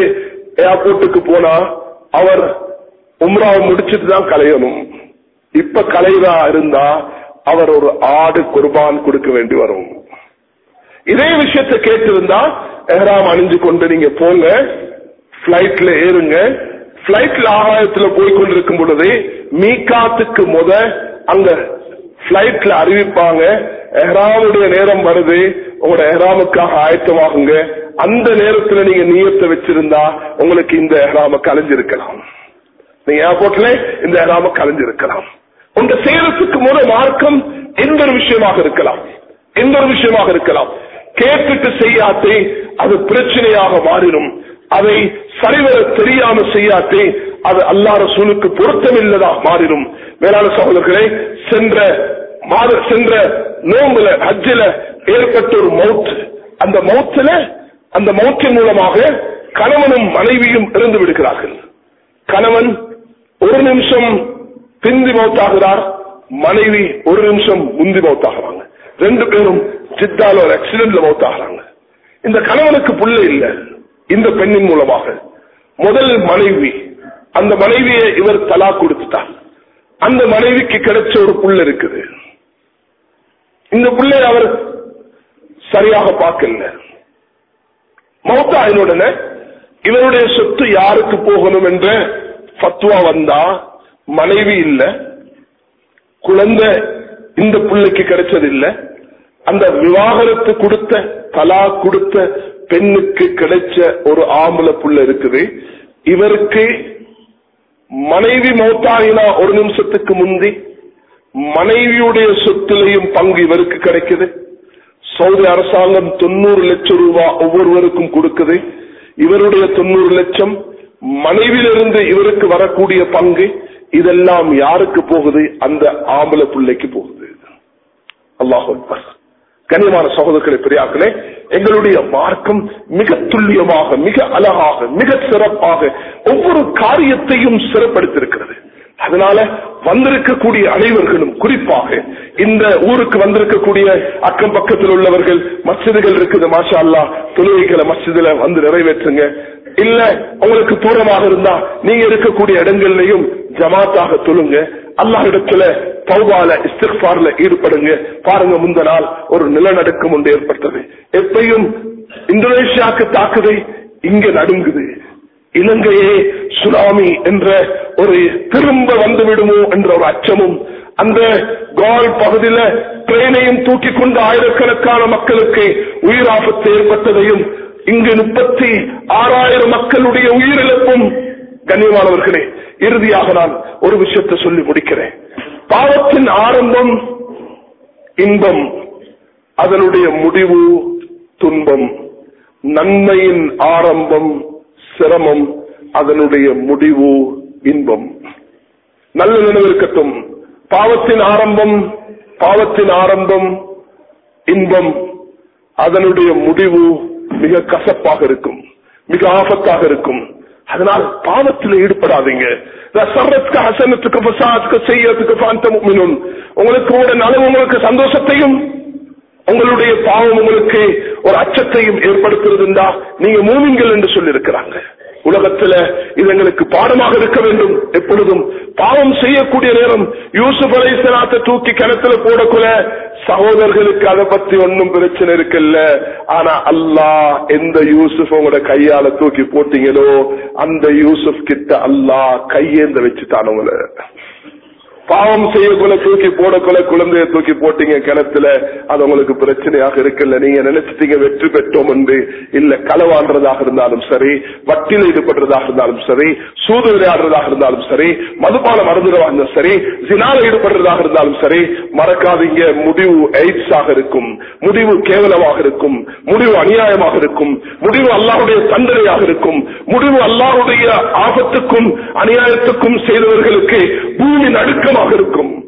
ஏர்போர்ட்டுக்கு போனா அவர் உம்ராவை முடிச்சிட்டு தான் கலையணும். இப்ப கலைவா இருந்தா அவர் ஒரு ஆடு குர்பான் கொடுக்க வேண்டி வரும். இதே விஷயத்தை கேட்டிருந்தா எஹராம் அணிஞ்சு கொண்டு நீங்க போங்க பிளைட்ல ஏறுங்க. பிளைட்ல ஆகாயத்துல போய்கொண்டிருக்கும் பொழுது மீகாத்துக்கு முத அங்க பிளைட்ல அறிவிப்பாங்க. எஹ்ராமுடைய நேரம் வருது. உங்களோட எஹ்ராமுக்காக ஆயத்தமாகுங்க அந்த நேரத்துல நீங்க நீயத்தை வச்சிருந்தா உங்களுக்கு இந்த எஹ்ராம கலைஞ்சிருக்கலாம். நீங்க ஏர்போர்ட்ல இந்த எஹ்ராம கலைஞ்சிருக்கலாம். உங்க சேரத்துக்கு முத மார்க்கம் எந்த ஒரு விஷயமாக இருக்கலாம். எந்த ஒரு விஷயமாக இருக்கலாம். கேட்டுட்டு செய்யாத்தே அது பிரச்சனையாக மாறிடும். அதை சரிவர தெரியாம செய்யாத்தே அது அல்லா ரசூலுக்கு பொருத்தமில்லதா மாறிடும். வேளாண் சகோதரர்களே சென்ற மாத சென்ற நோம்புல ஹஜ்ஜில ஏற்பட்ட ஒரு மவுத் அந்த மவுத்துல அந்த மவுத்தின் மூலமாக கணவனும் மனைவியும் இறந்து விடுகிறார்கள். கணவன் ஒரு நிமிஷம் பிந்தி மௌத்தாகிறார் மனைவி ஒரு நிமிஷம் முந்தி மௌத்தாகிறாங்க ரெண்டு பேரும் ஜித்தால ஒரு ஆக்சிடென்ட்ல மௌத்தாகிறாங்க இந்த கணவனுக்கு புள்ள இல்ல. இந்த பெண்ணின் மூலமாக. முதல் மனைவி. அந்த மனைவியை இவர் தலா கொடுத்துட்டார். அந்த மனைவிக்கு கிடைச்ச ஒரு புள்ள இருக்குது. இந்த புள்ளை அவர் சரியாக பார்க்கல. மௌத்தாயினுடனே இவருடைய சொத்து யாருக்கு போகணும் என்ற பத்துவா வந்தா மனைவி இல்ல. குழந்தை இந்த பிள்ளைக்கு இல்லை. அந்த விவாகரத்து கொடுத்த தலா கொடுத்த பெண்ணுக்கு கிடைச்ச ஒரு ஆம்பளை புள்ள இருக்குது. இவருக்கு மனைவி மௌத்தாயினா ஒரு நிமிஷத்துக்கு முந்தி மனைவியுடைய சொத்திலையும் பங்கு இவருக்கு கிடைக்குது. சவுதி அரசாங்கம் தொண்ணூறு லட்சம் ரூபாய் ஒவ்வொருவருக்கும் கொடுக்குது. இவருடைய தொண்ணூறு லட்சம் மனைவியிலிருந்து இவருக்கு வரக்கூடிய பங்கு இதெல்லாம் யாருக்கு போகுது? அந்த ஆம்பளை பிள்ளைக்கு போகுது. அல்லாஹ் அக்பர் கண்ணியமான சகோதரர்களை பெரியாக்களே எங்களுடைய மார்க்கம் மிக துல்லியமாக மிக அழகாக மிக சிறப்பாக ஒவ்வொரு காரியத்தையும் சிறப்படுத்திருக்கிறது அதனால வந்திருக்கக்கூடிய அனைவர்களும் குறிப்பாக இந்த ஊருக்கு வந்திருக்கக்கூடிய அக்கம் பக்கத்தில் உள்ளவர்கள் மசிதிகள் இருக்குது மாஷா அல்லா தொழுகைகளை மசிதில வந்து நிறைவேற்றுங்க. இல்ல உங்களுக்கு தூரமாக இருந்தா நீங்க இருக்கக்கூடிய இடங்கள்லயும் ஜமாத்தாக தொழுங்க. அல்லாஹிடத்துல பௌவால இஸ்திஃபார்ல ஈடுபடுங்க. பாருங்க முந்த நாள் ஒரு நிலநடுக்கம் ஒன்று ஏற்பட்டது. எப்பயும் இந்தோனேஷியாவுக்கு தாக்குதை இங்க நடுங்குது. இலங்கையே சுனாமி என்ற ஒரு திரும்ப வந்து விடுமோ என்ற ஒரு அச்சமும் அந்த கால் பகுதியில ட்ரெயினையும் தூக்கி கொண்டு ஆயிரக்கணக்கான மக்களுக்கு உயிராபத்து ஏற்பட்டதையும் இங்கு முப்பத்தி ஆறாயிரம் மக்களுடைய உயிரிழப்பும் கண்ணியமானவர்களே இறுதியாக நான் ஒரு விஷயத்தை சொல்லி முடிக்கிறேன். பாவத்தின் ஆரம்பம் இன்பம். அதனுடைய முடிவு துன்பம். நன்மையின் ஆரம்பம் சிரமம். அதனுடைய முடிவு இன்பம். நல்ல நினைவிருக்கட்டும் பாவத்தின் ஆரம்பம் பாவத்தின் ஆரம்பம் இன்பம். அதனுடைய முடிவு மிக கசப்பாக இருக்கும். மிக ஆபத்தாக இருக்கும். அதனால் பாவத்தில் ஈடுபடாதீங்க. சர்வத்துக்கு ஹசனத்துக்கு பசாத்துக்கு செய்யறதுக்கு பாந்த முக்மினும் உங்களுக்கு ஒரு நலவு உங்களுக்கு சந்தோஷத்தையும் உங்களுடைய பாவம் உங்களுக்கு ஒரு அச்சத்தையும் ஏற்படுத்துறதுண்டா நீங்க மூமிங்கள் என்று சொல்லியிருக்கிறாங்க. உலகத்துல இது எங்களுக்கு பாடமாக இருக்க வேண்டும். எப்பொழுதும் பாவம் செய்யக்கூடிய நேரம் யூசுப் அலைசலாத்தை தூக்கி கிணத்துல போடக்குள்ள சகோதரர்களுக்கு அதை பத்தி ஒன்னும் பிரச்சனை இருக்குல்ல. ஆனா அல்லாஹ் எந்த யூசுப் உங்களோட கையால தூக்கி போட்டீங்களோ அந்த யூசுப் கிட்ட அல்லாஹ் கையேந்த வச்சுட்டான் உங்களை. பாவம் செய்யக்குள்ள தூக்கி போடக்குள்ள குழந்தைய தூக்கி போட்டீங்க கிணத்துல. அது உங்களுக்கு பிரச்சனையாக இருக்குல்ல நீங்க நினைச்சிட்டீங்க வெற்றி பெற்றோம் என்று. இல்ல களவாடுறதாக இருந்தாலும் சரி வட்டியில் ஈடுபடுறதாக இருந்தாலும் சரி சூது விளையாடுறதாக இருந்தாலும் சரி மதுபான அருந்துறதாக இருந்தாலும் சரி ஜினால ஈடுபடுறதாக இருந்தாலும் சரி மறக்காதீங்க முடிவு எய்ட்ஸ் ஆக இருக்கும். முடிவு கேவலமாக இருக்கும். முடிவு அநியாயமாக இருக்கும். முடிவு அல்லாருடைய தண்டனையாக இருக்கும். முடிவு அல்லாருடைய ஆபத்துக்கும் அநியாயத்துக்கும் செய்தவர்களுக்கு பூமி அதிகமாக இருக்கும்.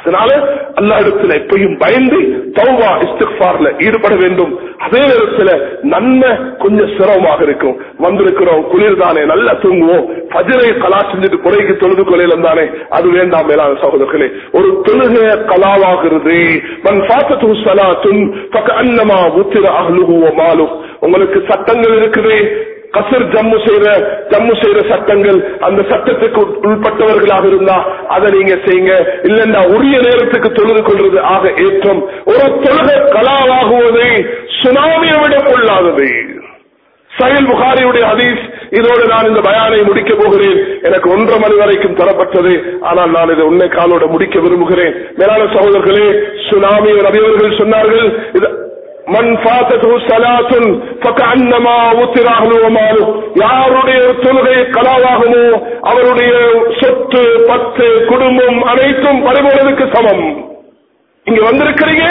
அதனால அல்லா இடத்துல எப்பயும் பயந்து தௌவா இஸ்திஃபார்ல ஈடுபட வேண்டும். அதே நேரத்துல நன்மை கொஞ்சம் சிரமமாக இருக்கும். வந்திருக்கிறோம் குளிர் தானே நல்லா தூங்குவோம். பஜரை கலா செஞ்சுட்டு குறைக்கு தொழுது கொலையில தானே? அது வேண்டாம் மேலான சகோதரர்களே. ஒரு தொழுகை கலாவாகிறது. மன் பாத்தத்து சலாத்தும் பக்க அன்னமா உத்திர அகலுகு மாலு உங்களுக்கு சட்டங்கள் இருக்குது. கசர் ஜம்மு செய்யற ஜம்மு செய்யற சட்டங்கள் அந்த சட்டத்துக்கு உட்பட்டவர்களாக இருந்தா அதை நீங்க செய்யுங்க. இல்லைன்னா உரிய நேரத்துக்கு தொழுது கொள்வது ஆக ஏற்றம். ஒரு தொழுக கலாவாகுவதை சுனாமியை விட கொள்ளாதது சயில் புகாரியுடைய ஹதீஸ் இதோடு நான் இந்த பயானை முடிக்க போகிறேன். எனக்கு ஒன்றரை மணி வரைக்கும் தரப்பட்டது. ஆனால் நான் இதை உன்னை காலோட முடிக்க விரும்புகிறேன். மேலான சகோதரர்களே சுனாமி ரவியவர்கள் சொன்னார்கள் இது மண் பாத்தது சலாத்துன் பக்கன்னமா யாருடைய தொழுகை கலாவாகுமோ அவருடைய சொத்து பத்து குடும்பம் அனைத்தும் பறிபோனதுக்கு சமம். இங்க வந்திருக்கிறீங்க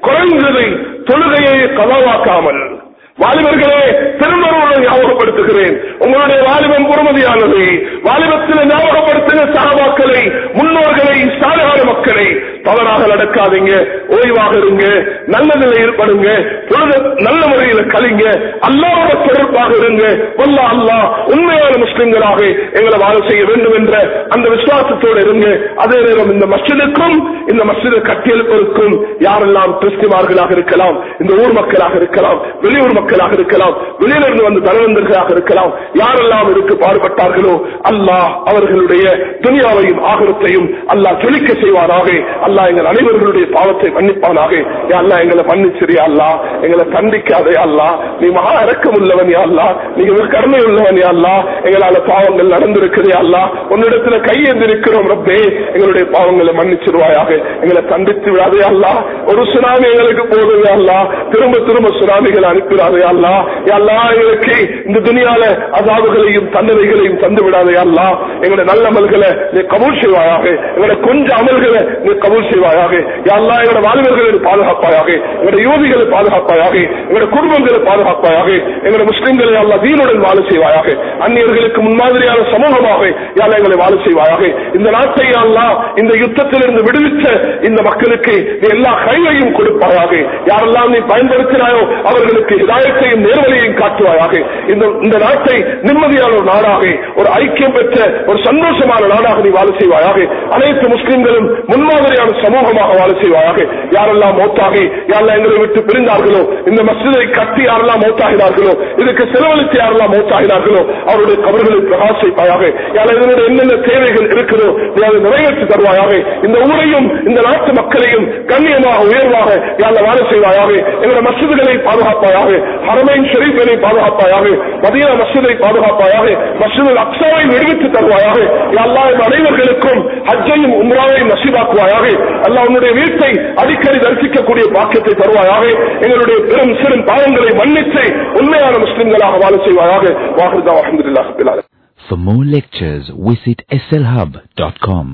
குறைந்தது தொழுகையை கலாவாக்காமல். வாலிபர்களே திருமணம் ஞாபகப்படுத்துகிறேன். உங்களுடைய வாலிபம் பொறுமதியானது. வாலிபத்தில் ஞாபகப்படுத்தின சகவாக்களை முன்னோர்களை சாதகார மக்களை தவறாக நடக்காதீங்க. ஓய்வாக இருங்க. நல்ல ஈடுபடுங்க பொழுது நல்ல முறையில் கலிங்க அல்லாவோட தொடர்பாக இருங்க. வல்ல அல்லாஹ் உண்மையான முஸ்லிம்களாக எங்களை வாழ செய்ய வேண்டும் என்ற அந்த விசுவாசத்தோடு இருங்க. அதே நேரம் இந்த மஸ்ஜிதுக்கும் இந்த மஸ்ஜிது கட்டியெழுப்பதற்கும் யாரெல்லாம் கிறிஸ்துவார்களாக இருக்கலாம் இந்த ஊர் மக்களாக இருக்கலாம் வெளியூர் மக்களாக இருக்கலாம் வெளியிலிருந்து வந்து தலைவந்தர்களாக இருக்கலாம் யாரெல்லாம் இருக்கு பாடுபட்டார்களோ அல்லாஹ் அவர்களுடைய துணியாவையும் ஆகரத்தையும் அல்லாஹ் துளிக்க செய்வானாக அல்லாஹ் எங்கள் அனைவர்களுடைய பாவத்தை மன்னிப்பானாக. அல்லா எங்களை மன்னிச்சிரியா அல்லா எங்களை தண்டிக்காதே அல்லா நீ மகா இறக்கம் உள்ளவன் அல்லா நீ மிக கருணை உள்ளவன் அல்லா அல்லாஹ். எங்களால பாவங்கள் நடந்திருக்கிறே அல்லா உன்னிடத்துல கையெழுந்திருக்கிறோம் ரப்பே. எங்களுடைய பாவங்களை மன்னிச்சிருவாயாக. எங்களை தண்டித்து விடாதே அல்லா ஒரு சுனாமி எங்களுக்கு போகுது அல்லா திரும்ப திரும்ப சுனாமிகள் அனுப்பிடாதே அல்லாஹ் யா அல்லாஹ் எங்களுக்கு இந்த துணியால அதாவுகளையும் தண்டனைகளையும் தந்து விடாதே அல்லா. எங்களுடைய நல்ல அமல்களை நீ கபூல் செய்வாயாக. எங்களுடைய கொஞ்சம் அமல்களை நீ கபூல் செய்வாயாக. யா எங்களோட எங்களுடைய வாலிபர்களை பாதுகாப்பாயாக. எங்களோட யுவதிகளை பாதுகாப்பாயாக. எங்களோட குடும்பங்களை பாதுகாப்பாயாக. எங்களோட முஸ்லிம்களை அல்லா தீனுடன் வாழ செய்வாயாக. அந்நியர்களுக்கு முன்மாதிரியான சமூகமாக யாழ் எங்களை வாழ செய்வாயாக. இந்த நாட்டை அல்லா இந்த யுத்தத்திலிருந்து விடுவித்த இந்த மக்களுக்கு நீ எல்லா கைவையும் கொடுப்பாயாக. யாரெல்லாம் நீ பயன்படுத்தினாயோ அவர்களுக்கு நியாயத்தையும் நேர்வழியையும் காட்டுவாயாக. இந்த இந்த நாட்டை நிம்மதியான ஒரு நாடாக ஒரு ஐக்கியம் பெற்ற ஒரு சந்தோஷமான நாடாக நீ வாழ செய்வாயாக. அனைத்து முஸ்லிம்களும் முன்மாதிரியான சமூகமாக வாழ செய்வாயாக. யாரெல்லாம் மௌத்தாகி யாரெல்லாம் எங்களை விட்டு பிரிந்தார்களோ இந்த மசிதை கட்டி யாரெல்லாம் மௌத்தாகினார்களோ இதுக்கு செலவழித்து யாரெல்லாம் மௌத்தாகினார்களோ அவருடைய கவர்களை பிரகாசிப்பாயாக. யார் இதனுடைய என்னென்ன தேவைகள் இருக்கிறதோ நீ அதை நிறைவேற்றி தருவாயாக. இந்த ஊரையும் இந்த நாட்டு மக்களையும் கண்ணியமாக உயர்வாக யாரில் வாழ செய்வாயாக எங்களுடைய மசிதிகளை பாதுகாப்பாயாக ஹரமைன் ஷெரீஃபினை பாதுகாப்பாயாக மதீனா மசிதை பாதுகாப்பாயாக மசிதில் அக்ஸாவை விடுவித்து தருவாயாக எல்லா அனைவர்களுக்கும் ஹஜ்ஜையும் உம்ராவையும் நசிபாக்குவாயாக அல்ல உன்னுடைய வீட்டை அடிக்கடி தரிசிக்கக்கூடிய பாக்கியத்தை தருவாயாக எங்களுடைய பெரும் சிறும் பாவங்களை மன்னித்து உண்மையான முஸ்லிம்களாக வாழ செய்வாயாக வாஹிதா அஹமதுல்லாஹ் For more lectures, visit slhub.com.